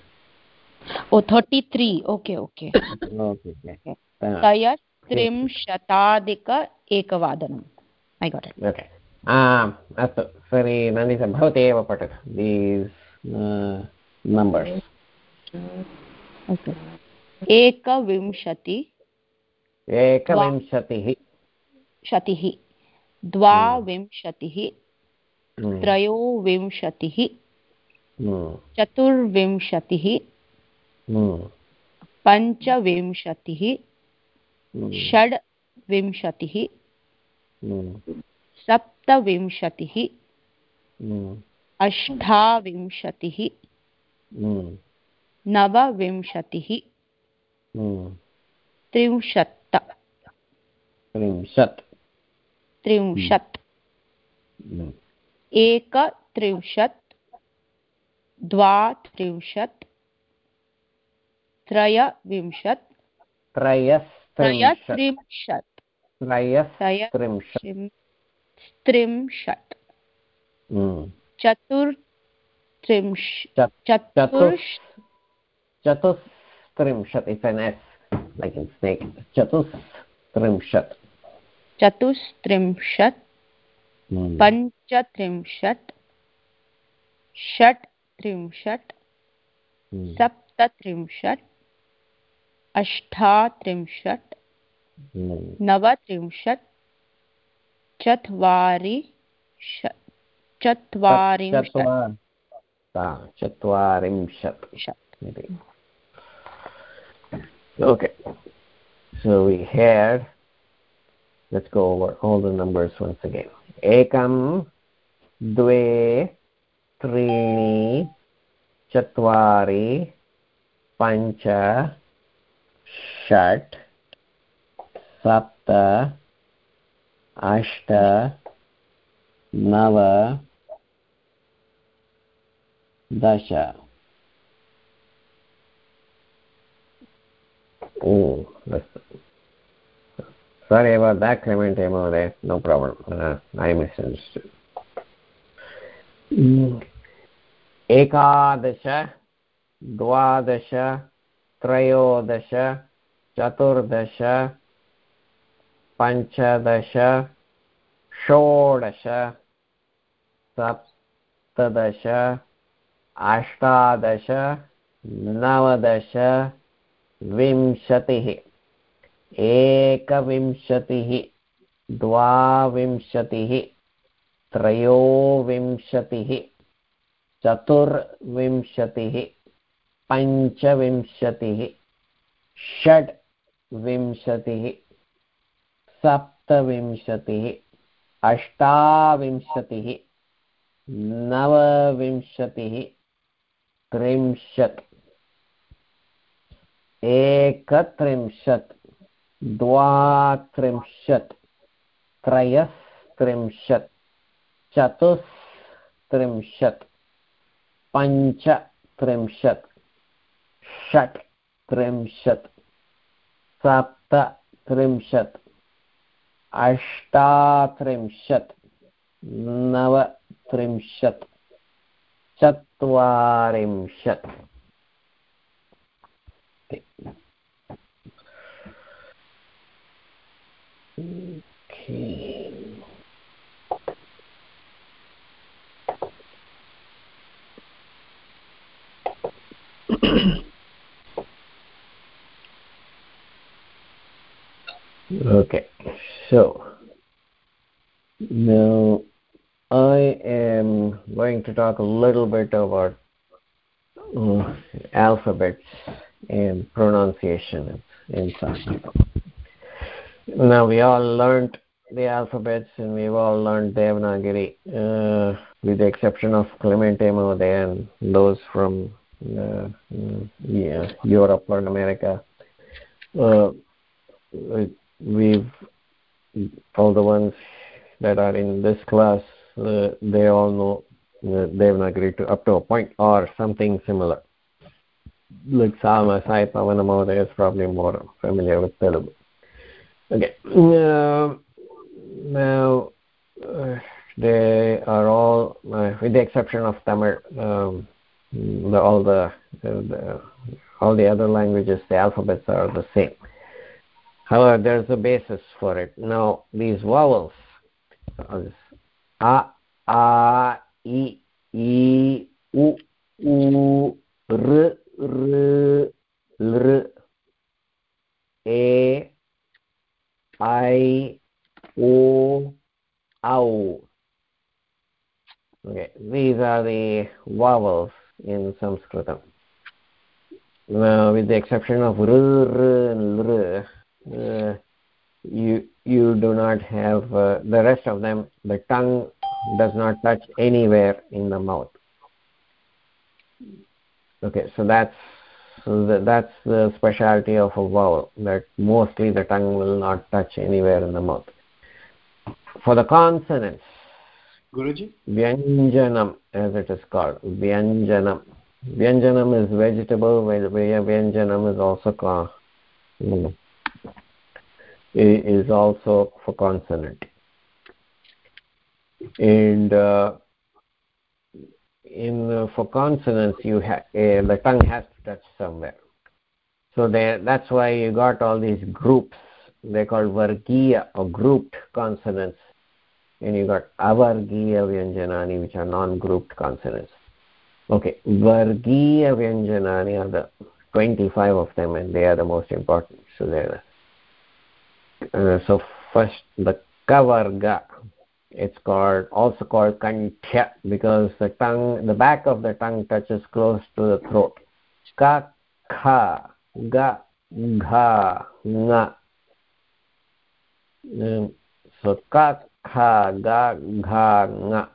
[SPEAKER 5] oh 33 okay okay
[SPEAKER 1] okay okay taya
[SPEAKER 5] त्रिंशताधिक एकवादनम् ऐ गोट्
[SPEAKER 1] इट् ओके अस्तु सरि नन्दि सर् भवती एव पठतु दीस् नम्बर्स् uh,
[SPEAKER 5] एकविंशति
[SPEAKER 1] एकविंशतिः
[SPEAKER 5] शतिः द्वाविंशतिः Hmm. त्रयोविंशतिः
[SPEAKER 1] hmm.
[SPEAKER 5] चतुर्विंशतिः hmm. पञ्चविंशतिः षड्विंशतिः सप्तविंशतिः अष्टाविंशतिः नवविंशतिः त्रिंशत्
[SPEAKER 1] त्रिंशत्
[SPEAKER 5] त्रिंशत् एकत्रिंशत् द्वात्रिंशत् त्रयविंशत्
[SPEAKER 1] त्रयस्त्रिंशत्
[SPEAKER 5] त्रिंशत् चतुर्त्रिंश
[SPEAKER 1] चतुस्त्रिंशत् an S like in snake चतुस्त्रिंशत्
[SPEAKER 5] चतुस्त्रिंशत् पञ्चत्रिंशत् षट् त्रिंशत् hmm. सप्तत्रिंशत् अष्टात्रिंशत् hmm. नवत्रिंशत् चत्वारि चत्वारिंशत्
[SPEAKER 1] चत्वारिंशत् okay so we had let's go over all the numbers once again ekam dve trini chaturi, pancha shat sapta ashta nava dasha oh that's sorry about that clement mode no problem uh, i misunderstood एकादश द्वादश त्रयोदश चतुर्दश पञ्चदश षोडश सप्तदश अष्टादश नवदश विंशतिः एकविंशतिः द्वाविंशतिः त्रयोविंशतिः चतुर्विंशतिः पञ्चविंशतिः षड्विंशतिः सप्तविंशतिः अष्टाविंशतिः नवविंशतिः त्रिंशत् एकत्रिंशत् द्वात्रिंशत् त्रयस्त्रिंशत् चतुस्त्रिंशत् पञ्चत्रिंशत् षट् त्रिंशत् सप्तत्रिंशत् अष्टात्रिंशत् नवत्रिंशत् चत्वारिंशत् Okay. okay, so now I am going to talk a little bit about uh, alphabets and pronunciation in Sanskrit now we all learned the alphabets and we've all learned Devanagari uh, with the exception of Clemente mode and those from uh, yeah, Europe or America. Uh, we've, all the ones that are in this class, uh, they all know uh, Devanagari to up to a point or something similar. Like Sama Sai Pavana Mahoday is probably more familiar with Telugu okay now uh, they are all uh, with the exception of tamil um, the, all the, uh, the, all the other languages the alphabets are the same however there's a basis for it now these vowels a a i i u u r r l r e I, O, Okay, these are the vowels in Sanskritam. Now, with the exception of r, and r, uh, you you do not have uh, the rest of them. The tongue does not touch anywhere in the mouth. Okay, so that's so that's the specialty of a vowel that mostly the tongue will not touch anywhere in the mouth for the consonants guruji vyanjanam as it is called vyanjanam vyanjanam is vegetable vyanjanam is also is also for consonant and uh, in uh, for consonants you have uh, the tongue has to touch somewhere so there that's why you got all these groups they're called vargiya or grouped consonants and you got avargiya vyanjanani which are non grouped consonants okay vargiya vyanjanani are the 25 of them and they are the most important so there uh, so first the kavarga it's called also called kanthya because the tongue the back of the tongue touches close to the throat ka kha ga gha na. Mm, so ka kha ga gha na.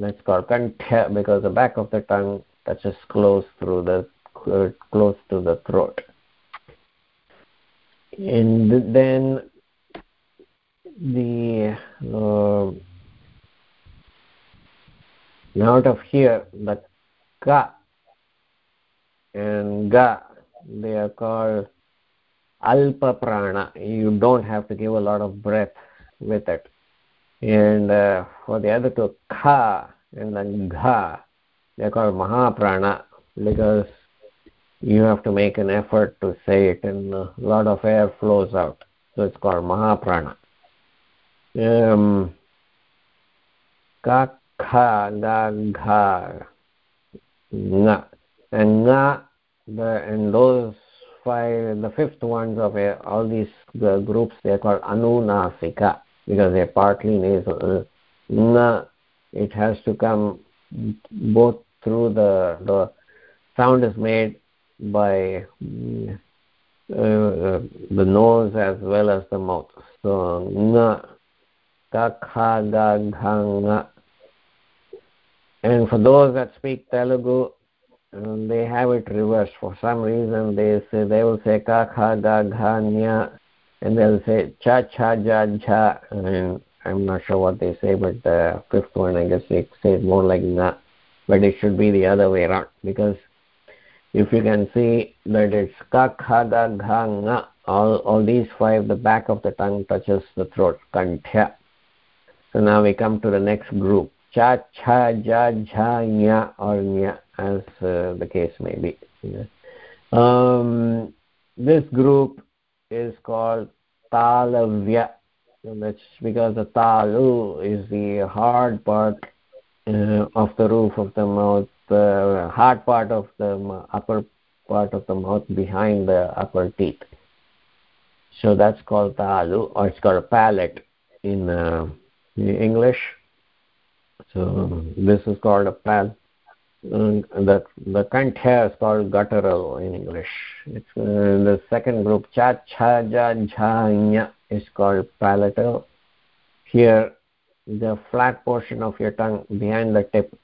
[SPEAKER 1] that's called kanthya because the back of the tongue touches close through the close to the throat and then the uh, out of here the ka and ga they are called alpa prana you don't have to give a lot of breath with it and uh, for the other two kha and then gha they are called mahaprana because you have to make an effort to say it and a lot of air flows out so it's called mahaprana and nga the and those five the fifth ones of uh, all these the groups they are called anunasika because they're partly nasal it has to come both through the the sound is made by uh, the nose as well as the mouth so and for those that speak telugu um, they have it reversed for some reason they say they will say kakha and they'll say cha cha ja ja and i'm not sure what they say but the fifth one i guess they say more like na but it should be the other way around because if you can see that it's kakha gaghanga all all these five the back of the tongue touches the throat kanthya so now we come to the next group cha cha ja ja, nya or nya as uh, the case may be yeah. um, this group is called talavya because the talu is the hard part uh, of the roof of the mouth the uh, hard part of the upper part of the mouth behind the upper teeth so that's called talu or it's called a palate in uh, the English. So this is called a pal. Um, the the here is called guttural in English. It's, uh, the second group cha cha ja jha nya is called palatal. Here, the flat portion of your tongue behind the tip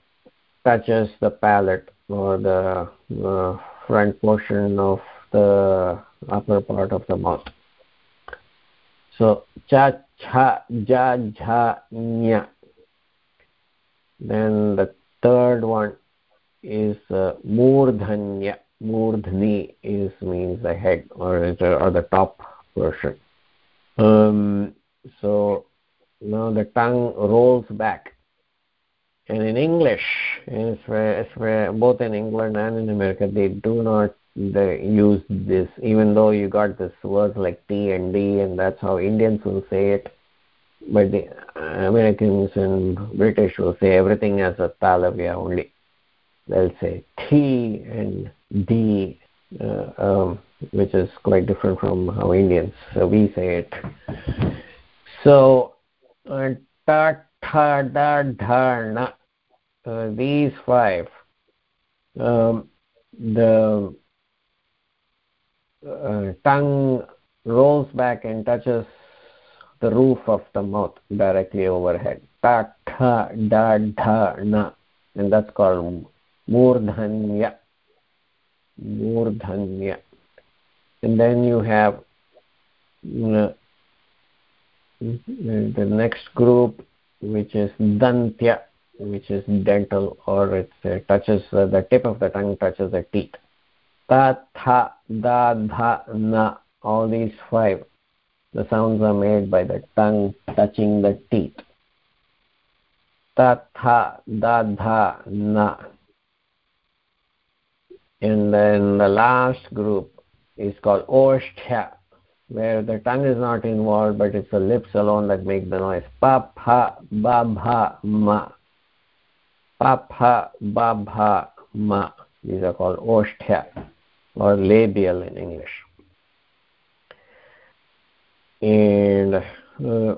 [SPEAKER 1] touches the palate or the uh, front portion of the upper part of the mouth. So cha jha ja nya then the third one is uh, murdhanya is means the head or uh, or the top portion um, so now the tongue rolls back and in english as where, as where both in england and in america they do not they use this even though you got this words like t and d and that's how indians will say it but the americans and british will say everything as a talavya only they'll say t and d uh, um, which is quite different from how indians so we say it so ta ta da dharna uh, these five um, the uh, tongue rolls back and touches the roof of the mouth directly overhead ta tha da dha na and that's called murdhanya murdhanya and then you have the next group which is dantya which is dental or it uh, touches uh, the tip of the tongue touches the teeth ta tha da dha na all these five the sounds are made by the tongue touching the teeth ta tha da dha na and then the last group is called oshtha where the tongue is not involved but it's the lips alone that make the noise pa pha ba bha ma pa pha ba bha ma these are called oshtha or labial in english and uh,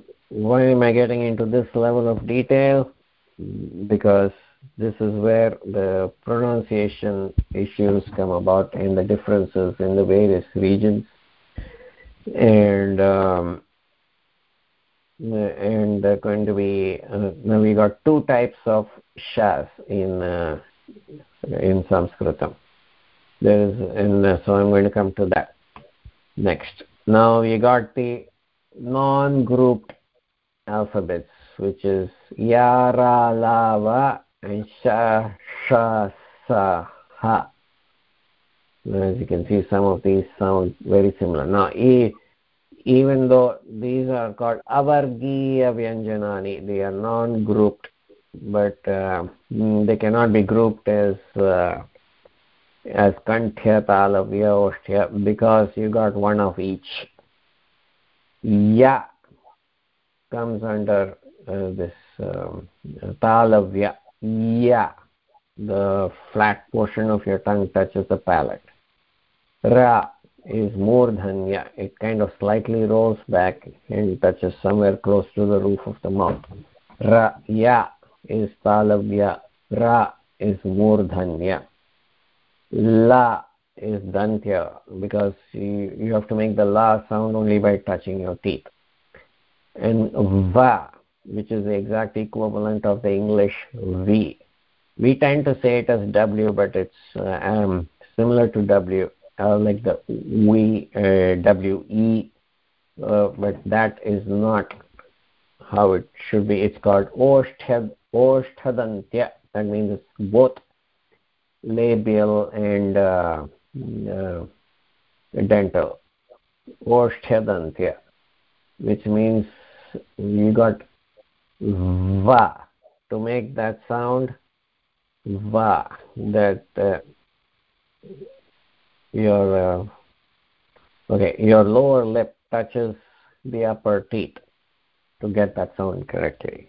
[SPEAKER 1] why am i getting into this level of detail because this is where the pronunciation issues come about and the differences in the various regions and um, and they're going to be uh, now we got two types of shas in uh, in sanskritam there is in the, uh, so i'm going to come to that next now we got the non grouped alphabets which is ya ra la va and sha sha sa ha now, as you can see some of these sound very similar now e even though these are called avargiya vyanjanani they are non grouped but uh, they cannot be grouped as uh, as kanthya talavya oshtya because you got one of each ya comes under uh, this um, talavya ya the flat portion of your tongue touches the palate ra is more ya. it kind of slightly rolls back and touches somewhere close to the roof of the mouth ra ya is talavya ra is more ya la is done here because you, you have to make the la sound only by touching your teeth and va which is the exact equivalent of the english v we tend to say it as w but it's um, similar to w uh, like the we uh, w e uh, but that is not how it should be it's called oshtad oshtadantya that means both labial and uh, uh, dental oshtadantya which means you got va to make that sound va that uh, your uh, okay your lower lip touches the upper teeth to get that sound correctly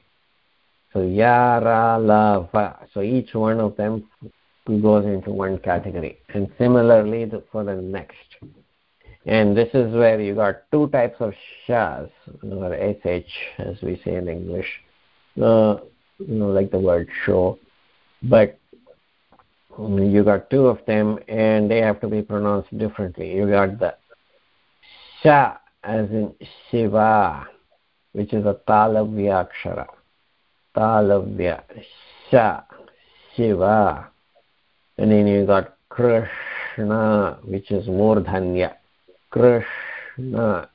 [SPEAKER 1] so yara va. so each one of them goes into one category and similarly the, for the next and this is where you got two types of shas or sh as we say in english uh, you know like the word show but you got two of them and they have to be pronounced differently you got the sha as in shiva which is a talavya akshara talavya sha shiva and then you got krishna which is murdhanya krishna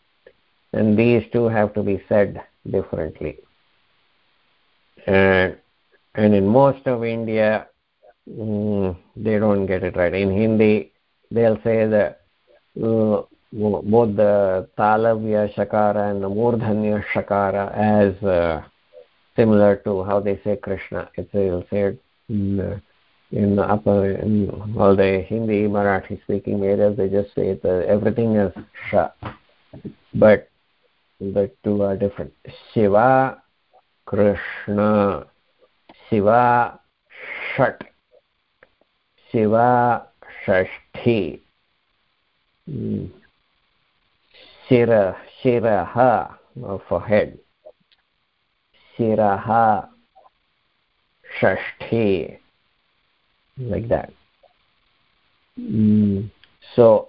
[SPEAKER 1] and these two have to be said differently and, and in most of india mm, they don't get it right in hindi they'll say the uh, both the talavya shakara and the murdhanya shakara as uh, similar to how they say krishna it's they'll say mm, in upper uh, in all the Hindi Marathi speaking areas they just say that everything is sha but the two are different Shiva Krishna Shiva Shat Shiva Shashti hmm. Shira Shiraha head, Shiraha Shashti like that mm. so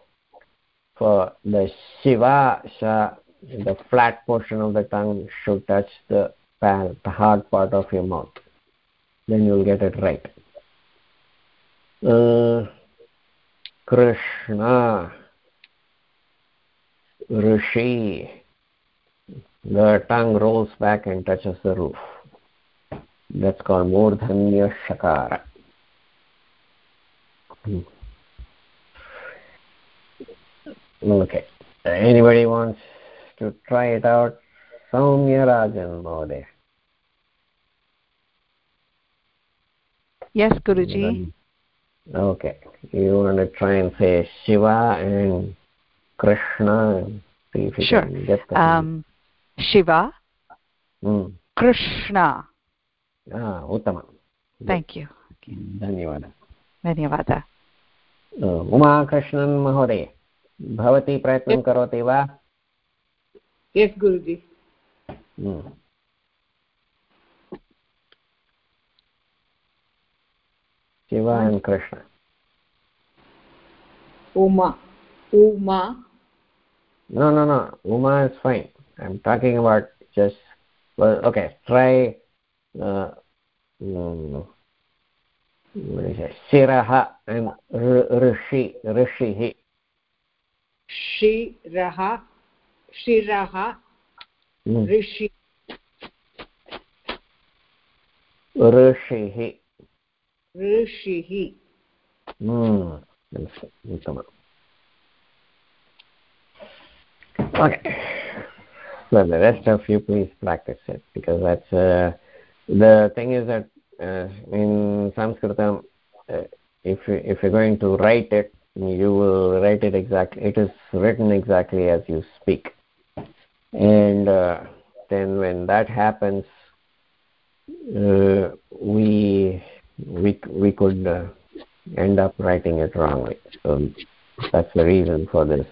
[SPEAKER 1] for the shiva sha, the flat portion of the tongue should touch the, pan, the hard part of your mouth then you'll get it right uh, krishna rishi the tongue rolls back and touches the roof that's called murdhanya shakara Hmm. Okay. Anybody wants to try it out? Soumya Rajan
[SPEAKER 3] Yes, Guruji.
[SPEAKER 1] Okay. You want to try and say Shiva and Krishna? sure.
[SPEAKER 5] Um, Shiva. Hmm. Krishna.
[SPEAKER 1] Ah, Uttama. Thank you. Okay. धन्यवादः धन्यवादः उमाकृष्णन् महोदय भवती प्रयत्नं करोति वा yes Guruji Shivan Krishna
[SPEAKER 5] Uma Uma
[SPEAKER 1] no no no uma is fine i'm talking about just well okay try uh, no, no. शिरः ऋषि ऋषिः
[SPEAKER 4] शिरः शिरः
[SPEAKER 1] ऋषि ऋषिः
[SPEAKER 4] ऋषिः
[SPEAKER 1] Okay. Now the rest of you please practice it because that's uh, the thing is that uh, in sanskritam uh, if you, if you're going to write it you will write it exactly it is written exactly as you speak and uh, then when that happens uh, we we we could uh, end up writing it wrongly so that's the reason for this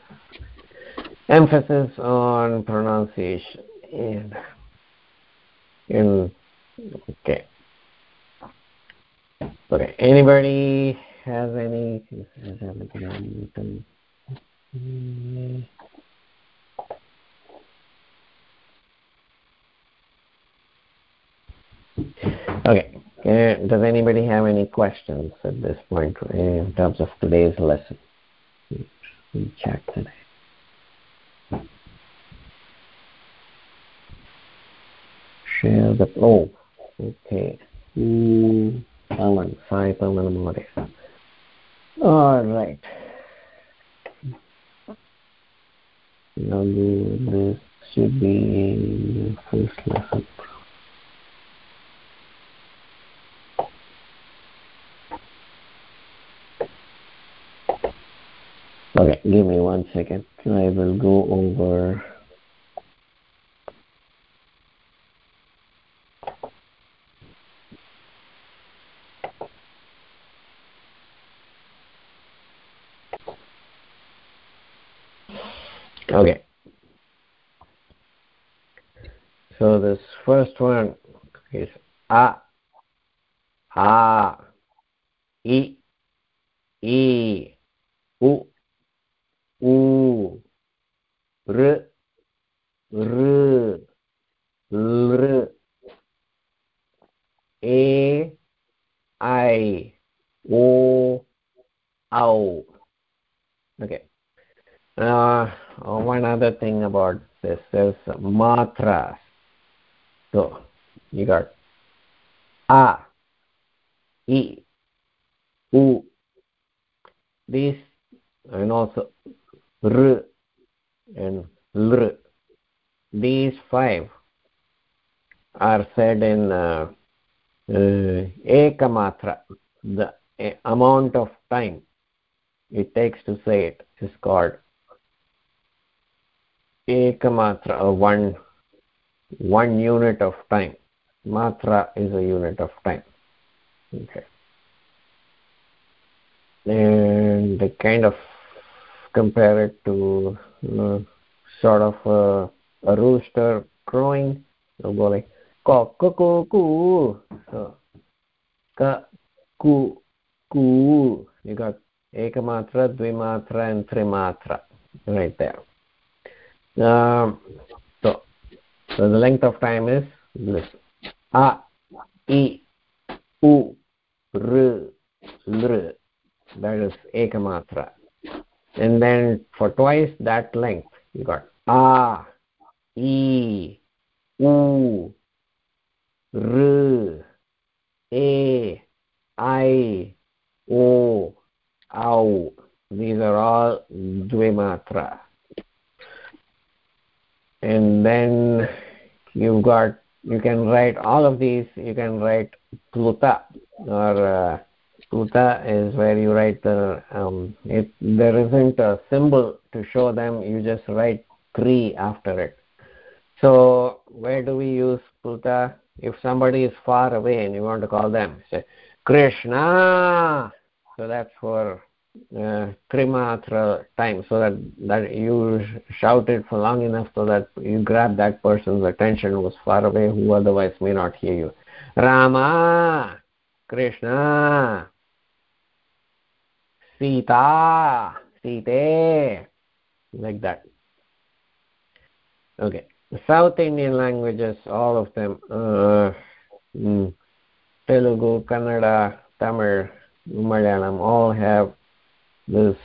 [SPEAKER 1] emphasis on pronunciation and, in okay Okay. Anybody has any? Okay. Eh, does anybody have any questions at this point eh, in terms of today's lesson? We chat today. Share the oh, okay. Mm. Pawan, Sai Pawan Mahoday. All right. Now this should be in the first lesson. Okay, give me one second. I will go over Okay. So this first one is a, a, i, i,
[SPEAKER 6] u, u, r, r, l,
[SPEAKER 1] a, i, o, au. Okay. Uh, Oh, one other thing about this is matras. So you got a, e, u. These and also r and lr. These five are said in uh, uh, ekamatra. The uh, amount of time it takes to say it is called ekamatra uh, one one unit of time matra is a unit of time okay and the kind of compare it to you uh, know, sort of a, uh, a rooster crowing so going cock cuckoo coo so ka ku ku you got ekamatra dvimatra and trimatra right there um, so, so the length of time is this a e u r lr that is ekamatra and then for twice that length you got a e u r a i o au these are all dvimatra got you can write all of these you can write pluta or uh, pluta is where you write the um, there isn't a symbol to show them you just write kri after it so where do we use pluta if somebody is far away and you want to call them say krishna so that's for trimatra uh, time so that that you shout it for long enough so that you grab that person's attention who's far away who otherwise may not hear you rama krishna sita sita like that okay south indian languages all of them uh, mm, telugu kannada tamil malayalam all have this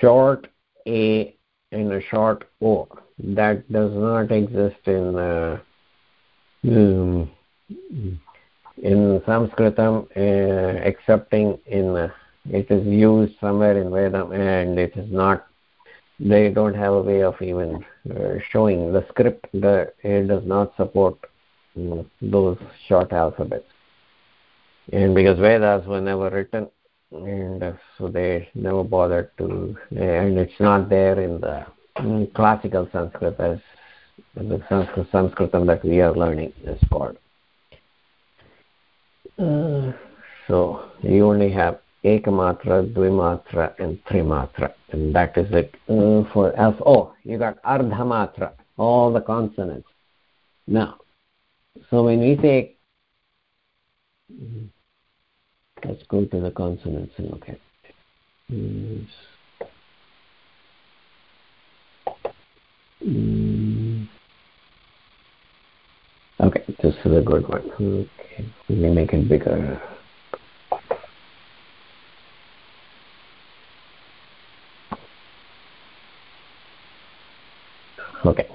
[SPEAKER 1] short a and a short o that does not exist in uh, um, in sanskritam uh, excepting in uh, it is used somewhere in vedam and it is not they don't have a way of even uh, showing the script the it does not support um, those short alphabets and because vedas were never written and so they never bothered to and it's not there in the in classical sanskrit as the sanskrit sanskritam that we are learning is called uh, so you only have ekamatra dvimatra and trimatra and that is it uh, for as oh you got ardhamatra all the consonants now so when we say let's go to the consonants okay mm. Mm. okay this is a good one okay let me make it bigger okay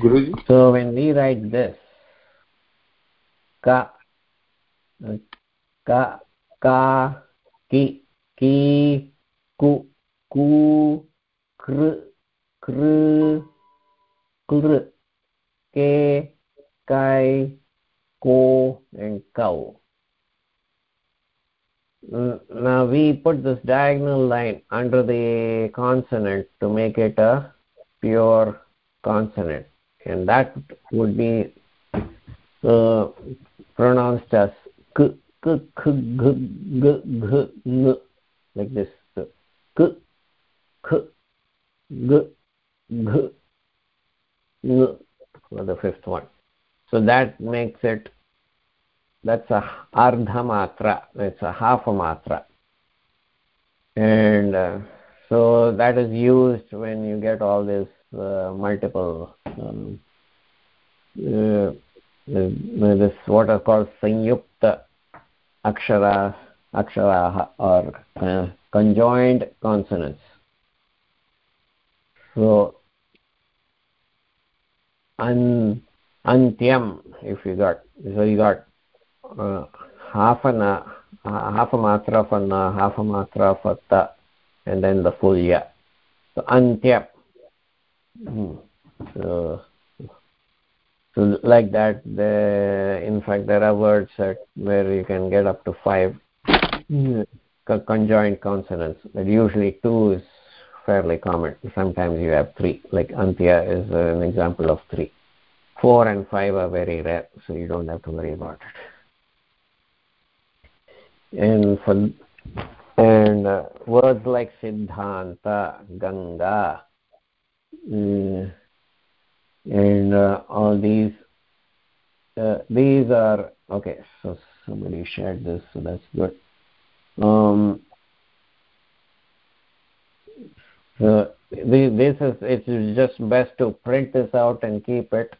[SPEAKER 1] guruji so when we write this ka uh, ka का कि की कु कु कृ कृ कृ के कै को and cow now we put this diagonal line under the consonant to make it a pure consonant and that would be uh, pronounced as k k k g g g ng like this k k g g ng for the fifth one so that makes it that's a ardha matra that's a half a matra and uh, so that is used when you get all these uh, multiple um, uh, uh this what are called sanyukta akshara akshara, or uh, conjoined consonants so an antyam if you got so you got uh, half an uh, half a matra for na uh, half a matra for ta and then the full ya so antyam hmm. so so like that the, in fact there are words that where you can get up to five mm-hmm. conjoined consonants but usually two is fairly common sometimes you have three like antya is an example of three four and five are very rare so you don't have to worry about it and for and uh, words like siddhanta ganga mm, and uh, all these uh, these are okay so somebody shared this so that's good um, so this is it's just best to print this out and keep it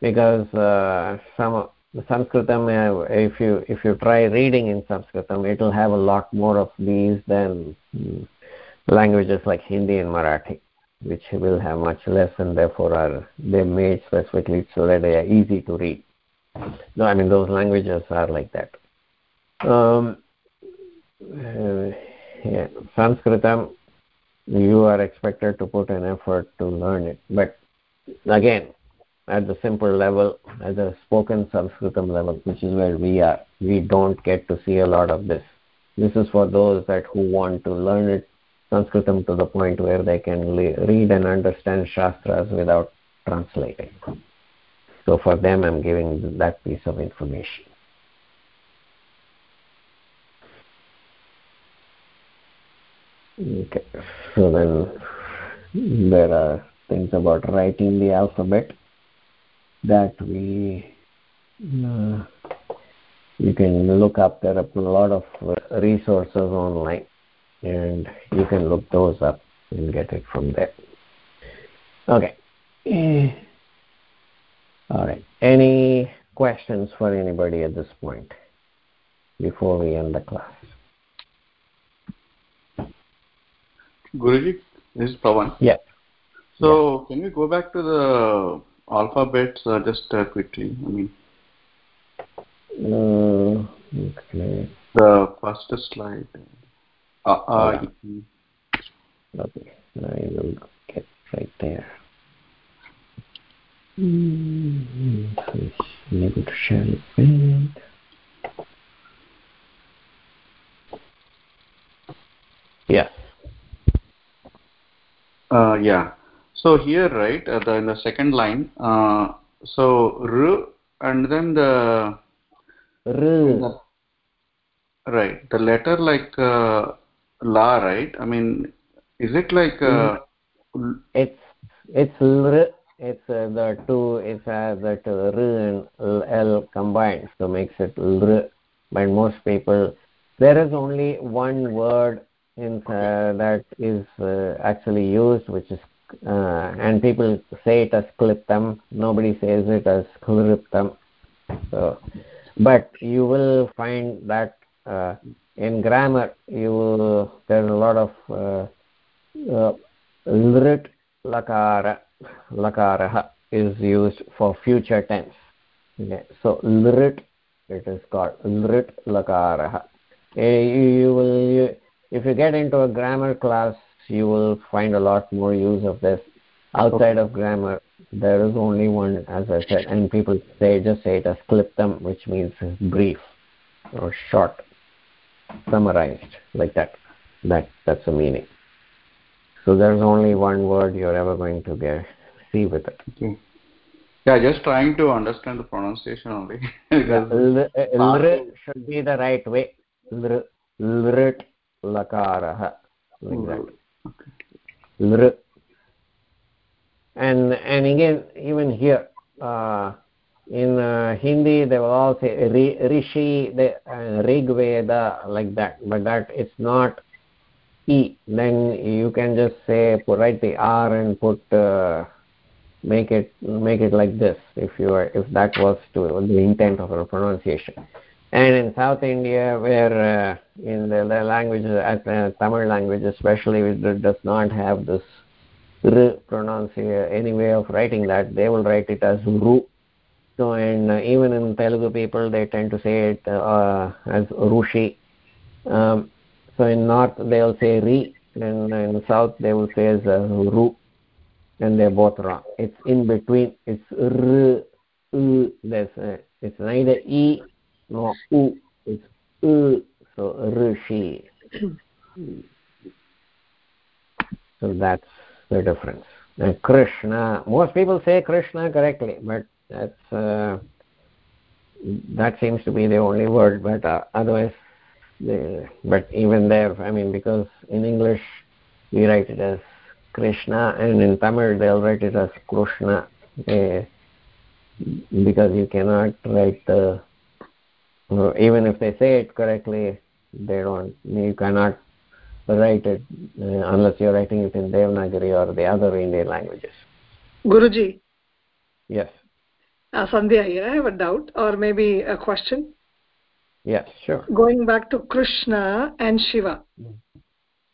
[SPEAKER 1] because uh, some sanskritam uh, if you if you try reading in sanskritam it will have a lot more of these than hmm, languages like hindi and marathi which will have much less and therefore are they made specifically so that they are easy to read. No, I mean those languages are like that. Um, uh, yeah. Sanskritam, you are expected to put an effort to learn it, but again, at the simple level, at the spoken Sanskritam level, which is where we are, we don't get to see a lot of this. This is for those that who want to learn it sanskritam to the point where they can read and understand shastras without translating so for them i'm giving that piece of information okay so then there are things about writing the alphabet that we uh, you can look up there are a lot of resources online and you can look those up and get it from there. Okay. Eh. All right. Any questions for anybody at this point before we end the class?
[SPEAKER 6] Guruji, this is Pawan. Yeah. So yeah. can we go back to the alphabets uh, just uh, quickly? I mean, uh, okay. the first slide okay
[SPEAKER 1] i will get right there
[SPEAKER 2] I'm able to share it with
[SPEAKER 1] yeah
[SPEAKER 6] uh, yeah so here right uh, the, in the second line uh, so r and then the r right the letter like uh, la right i mean is it like a... Uh,
[SPEAKER 1] mm. it's it's it's uh, the two it has uh, that r and l combined so makes it l but most people there is only one word in uh, that is uh, actually used which is uh, and people say it as kliptam nobody says it as kliptam so but you will find that in grammar you there's a lot of uh, uh, lrit lakara lakarah is used for future tense okay. so lrit it is called lrit lakarah you, you will you, if you get into a grammar class you will find a lot more use of this outside of grammar there is only one as i said and people they just say it as kliptam which means brief or short summarized like that that that's the meaning so there's only one word you're ever going to get see with it
[SPEAKER 6] okay. yeah just trying to understand the pronunciation only lr should be the right way lr lrt lakarah
[SPEAKER 1] like that okay. lr and and again even here uh, in uh, hindi they will all say rishi the uh, like that but that it's not e then you can just say put, write the r and put uh, make it make it like this if you are if that was to the intent of your pronunciation and in south india where uh, in the, the languages uh, tamil language especially it does not have this r pronunciation any way of writing that they will write it as ru so, and uh, even in Telugu people, they tend to say it uh, as Rushi. Um, so, in North, they will say Ri, and in South, they will say as uh, Ru, and they're both wrong. It's in between. It's R, U. uh, it's neither E nor U. It's U, so Rushi. so, that's the difference. Krishna, most people say Krishna correctly, but that's uh, that seems to be the only word but uh, otherwise the, but even there i mean because in english we write it as krishna and in tamil they write it as krishna eh, because you cannot write the even if they say it correctly they don't you cannot write it uh, unless you're writing it in devanagari or the other indian languages guruji yes
[SPEAKER 4] uh, Sandhya here, I have a doubt or maybe a question. Yes, sure. Going back to Krishna and Shiva.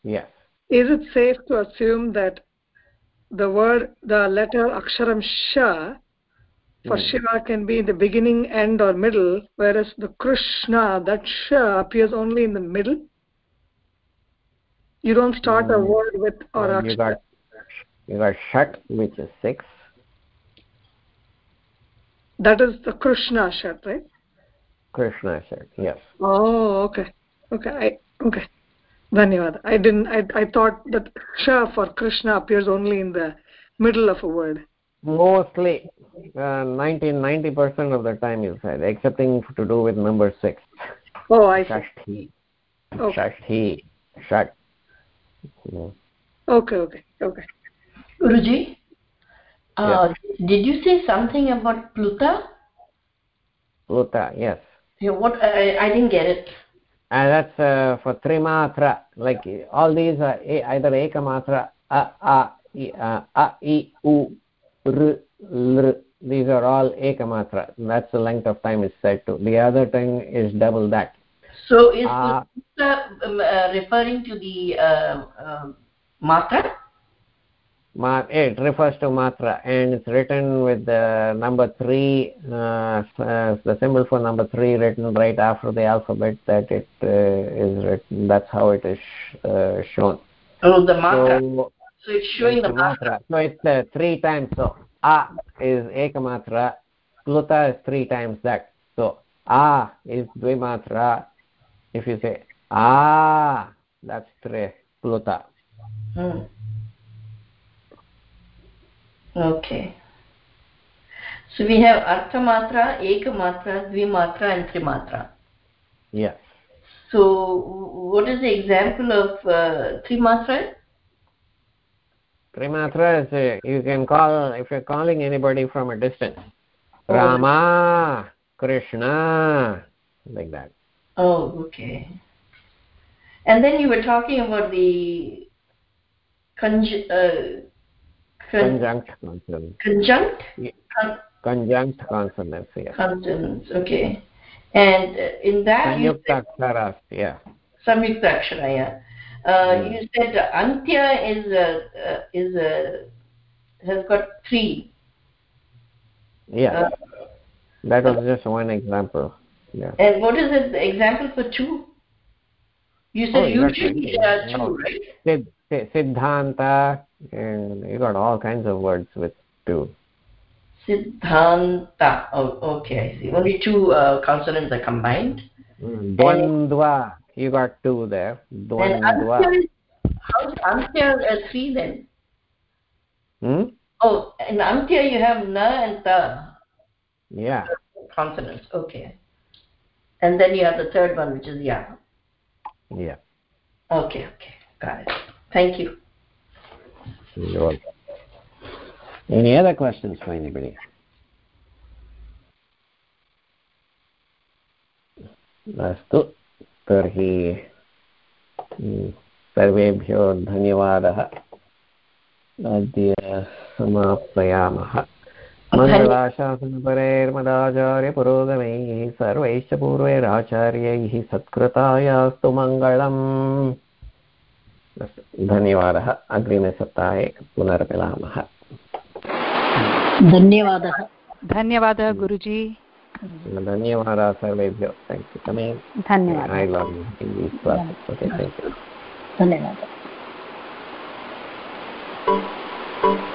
[SPEAKER 4] Yes. Is it safe to assume that the word, the letter Aksharam Sha for mm. Shiva can be in the beginning, end or middle, whereas the Krishna, that Sha appears only in the middle? You don't start mm. a hmm. word with
[SPEAKER 1] or um, You got, you got Shat, which is six,
[SPEAKER 4] that is the krishna shat, right
[SPEAKER 1] krishna shat. yes
[SPEAKER 4] oh okay okay I, okay dhanyawad i didn't i i thought that sha for krishna appears only in the middle of a word
[SPEAKER 1] mostly uh, 90 90% of the time you said excepting to do with number 6 oh i see shashti okay. shashti shat
[SPEAKER 3] okay okay okay ruji uh, did you say something about Pluta?
[SPEAKER 1] Pluta, yes.
[SPEAKER 3] Yeah, what? I, I didn't get it.
[SPEAKER 1] And uh, that's uh, for trimatra. Like all these are either ekamatra, a, a, e, a, uh, a, e, u, r, l. These are all ekamatra. That's the length of time is said to. The other thing is double that.
[SPEAKER 3] So is um, uh, referring to the uh, uh, matra?
[SPEAKER 1] Eh, it refers to matra and it's written with the number 3 uh, uh, the symbol for number 3 written right after the alphabet that it uh, is written that's how it is uh, shown oh the matra so, so it's showing the matra. matra. so it's uh, three times so a is ekamatra pluta is three times that so a is dvimatra if you say a ah, that's three pluta
[SPEAKER 3] hmm okay so we have ardha matra ek matra dvi matra and trimatra yeah so what is the example of uh, trimatra
[SPEAKER 1] trimatra is a, you can call if you're calling anybody from a distance oh. rama krishna like that oh okay
[SPEAKER 3] and then you were talking about the uh,
[SPEAKER 1] conjunct consonants conjunct yeah. Con conjunct consonants yeah consonants okay and
[SPEAKER 3] uh, in that samyukta
[SPEAKER 1] akshara yeah
[SPEAKER 3] samyukta akshara yeah uh, mm. you said antya is a, uh, uh, is a, uh, has got three
[SPEAKER 1] yeah uh, that was just one example yeah
[SPEAKER 3] and what is the example for two you said oh, usually there are two
[SPEAKER 1] right siddhanta and you got all kinds of words with two. Siddhanta. Oh, okay, I see. Only two uh, consonants are combined. Mm. You got two there. Dwandva. How's
[SPEAKER 3] Antya uh, three then? Hmm? Oh, in Antya you have Na and Ta. Yeah. Consonants, okay. And then you have the third one, which is Ya.
[SPEAKER 1] Yeah. Okay, okay. Got it. Thank you. Sure. Any other questions for anybody? अस्तु तर्हि हम्म, सर्वेभ्यो धन्यवादः अद्य समापयामः मङ्गलाशासनपरेर्मदाचार्यपुरोगमैः सर्वैश्च पूर्वैराचार्यैः सत्कृतायास्तु मङ्गलम् अस्तु धन्यवादः सप्ताहे पुनर्मिलामः
[SPEAKER 4] धन्यवादः धन्यवादः गुरुजी
[SPEAKER 1] धन्यवादः सर्वेभ्यो थेङ्क् यु कमेन् धन्यवादः
[SPEAKER 4] Thank you.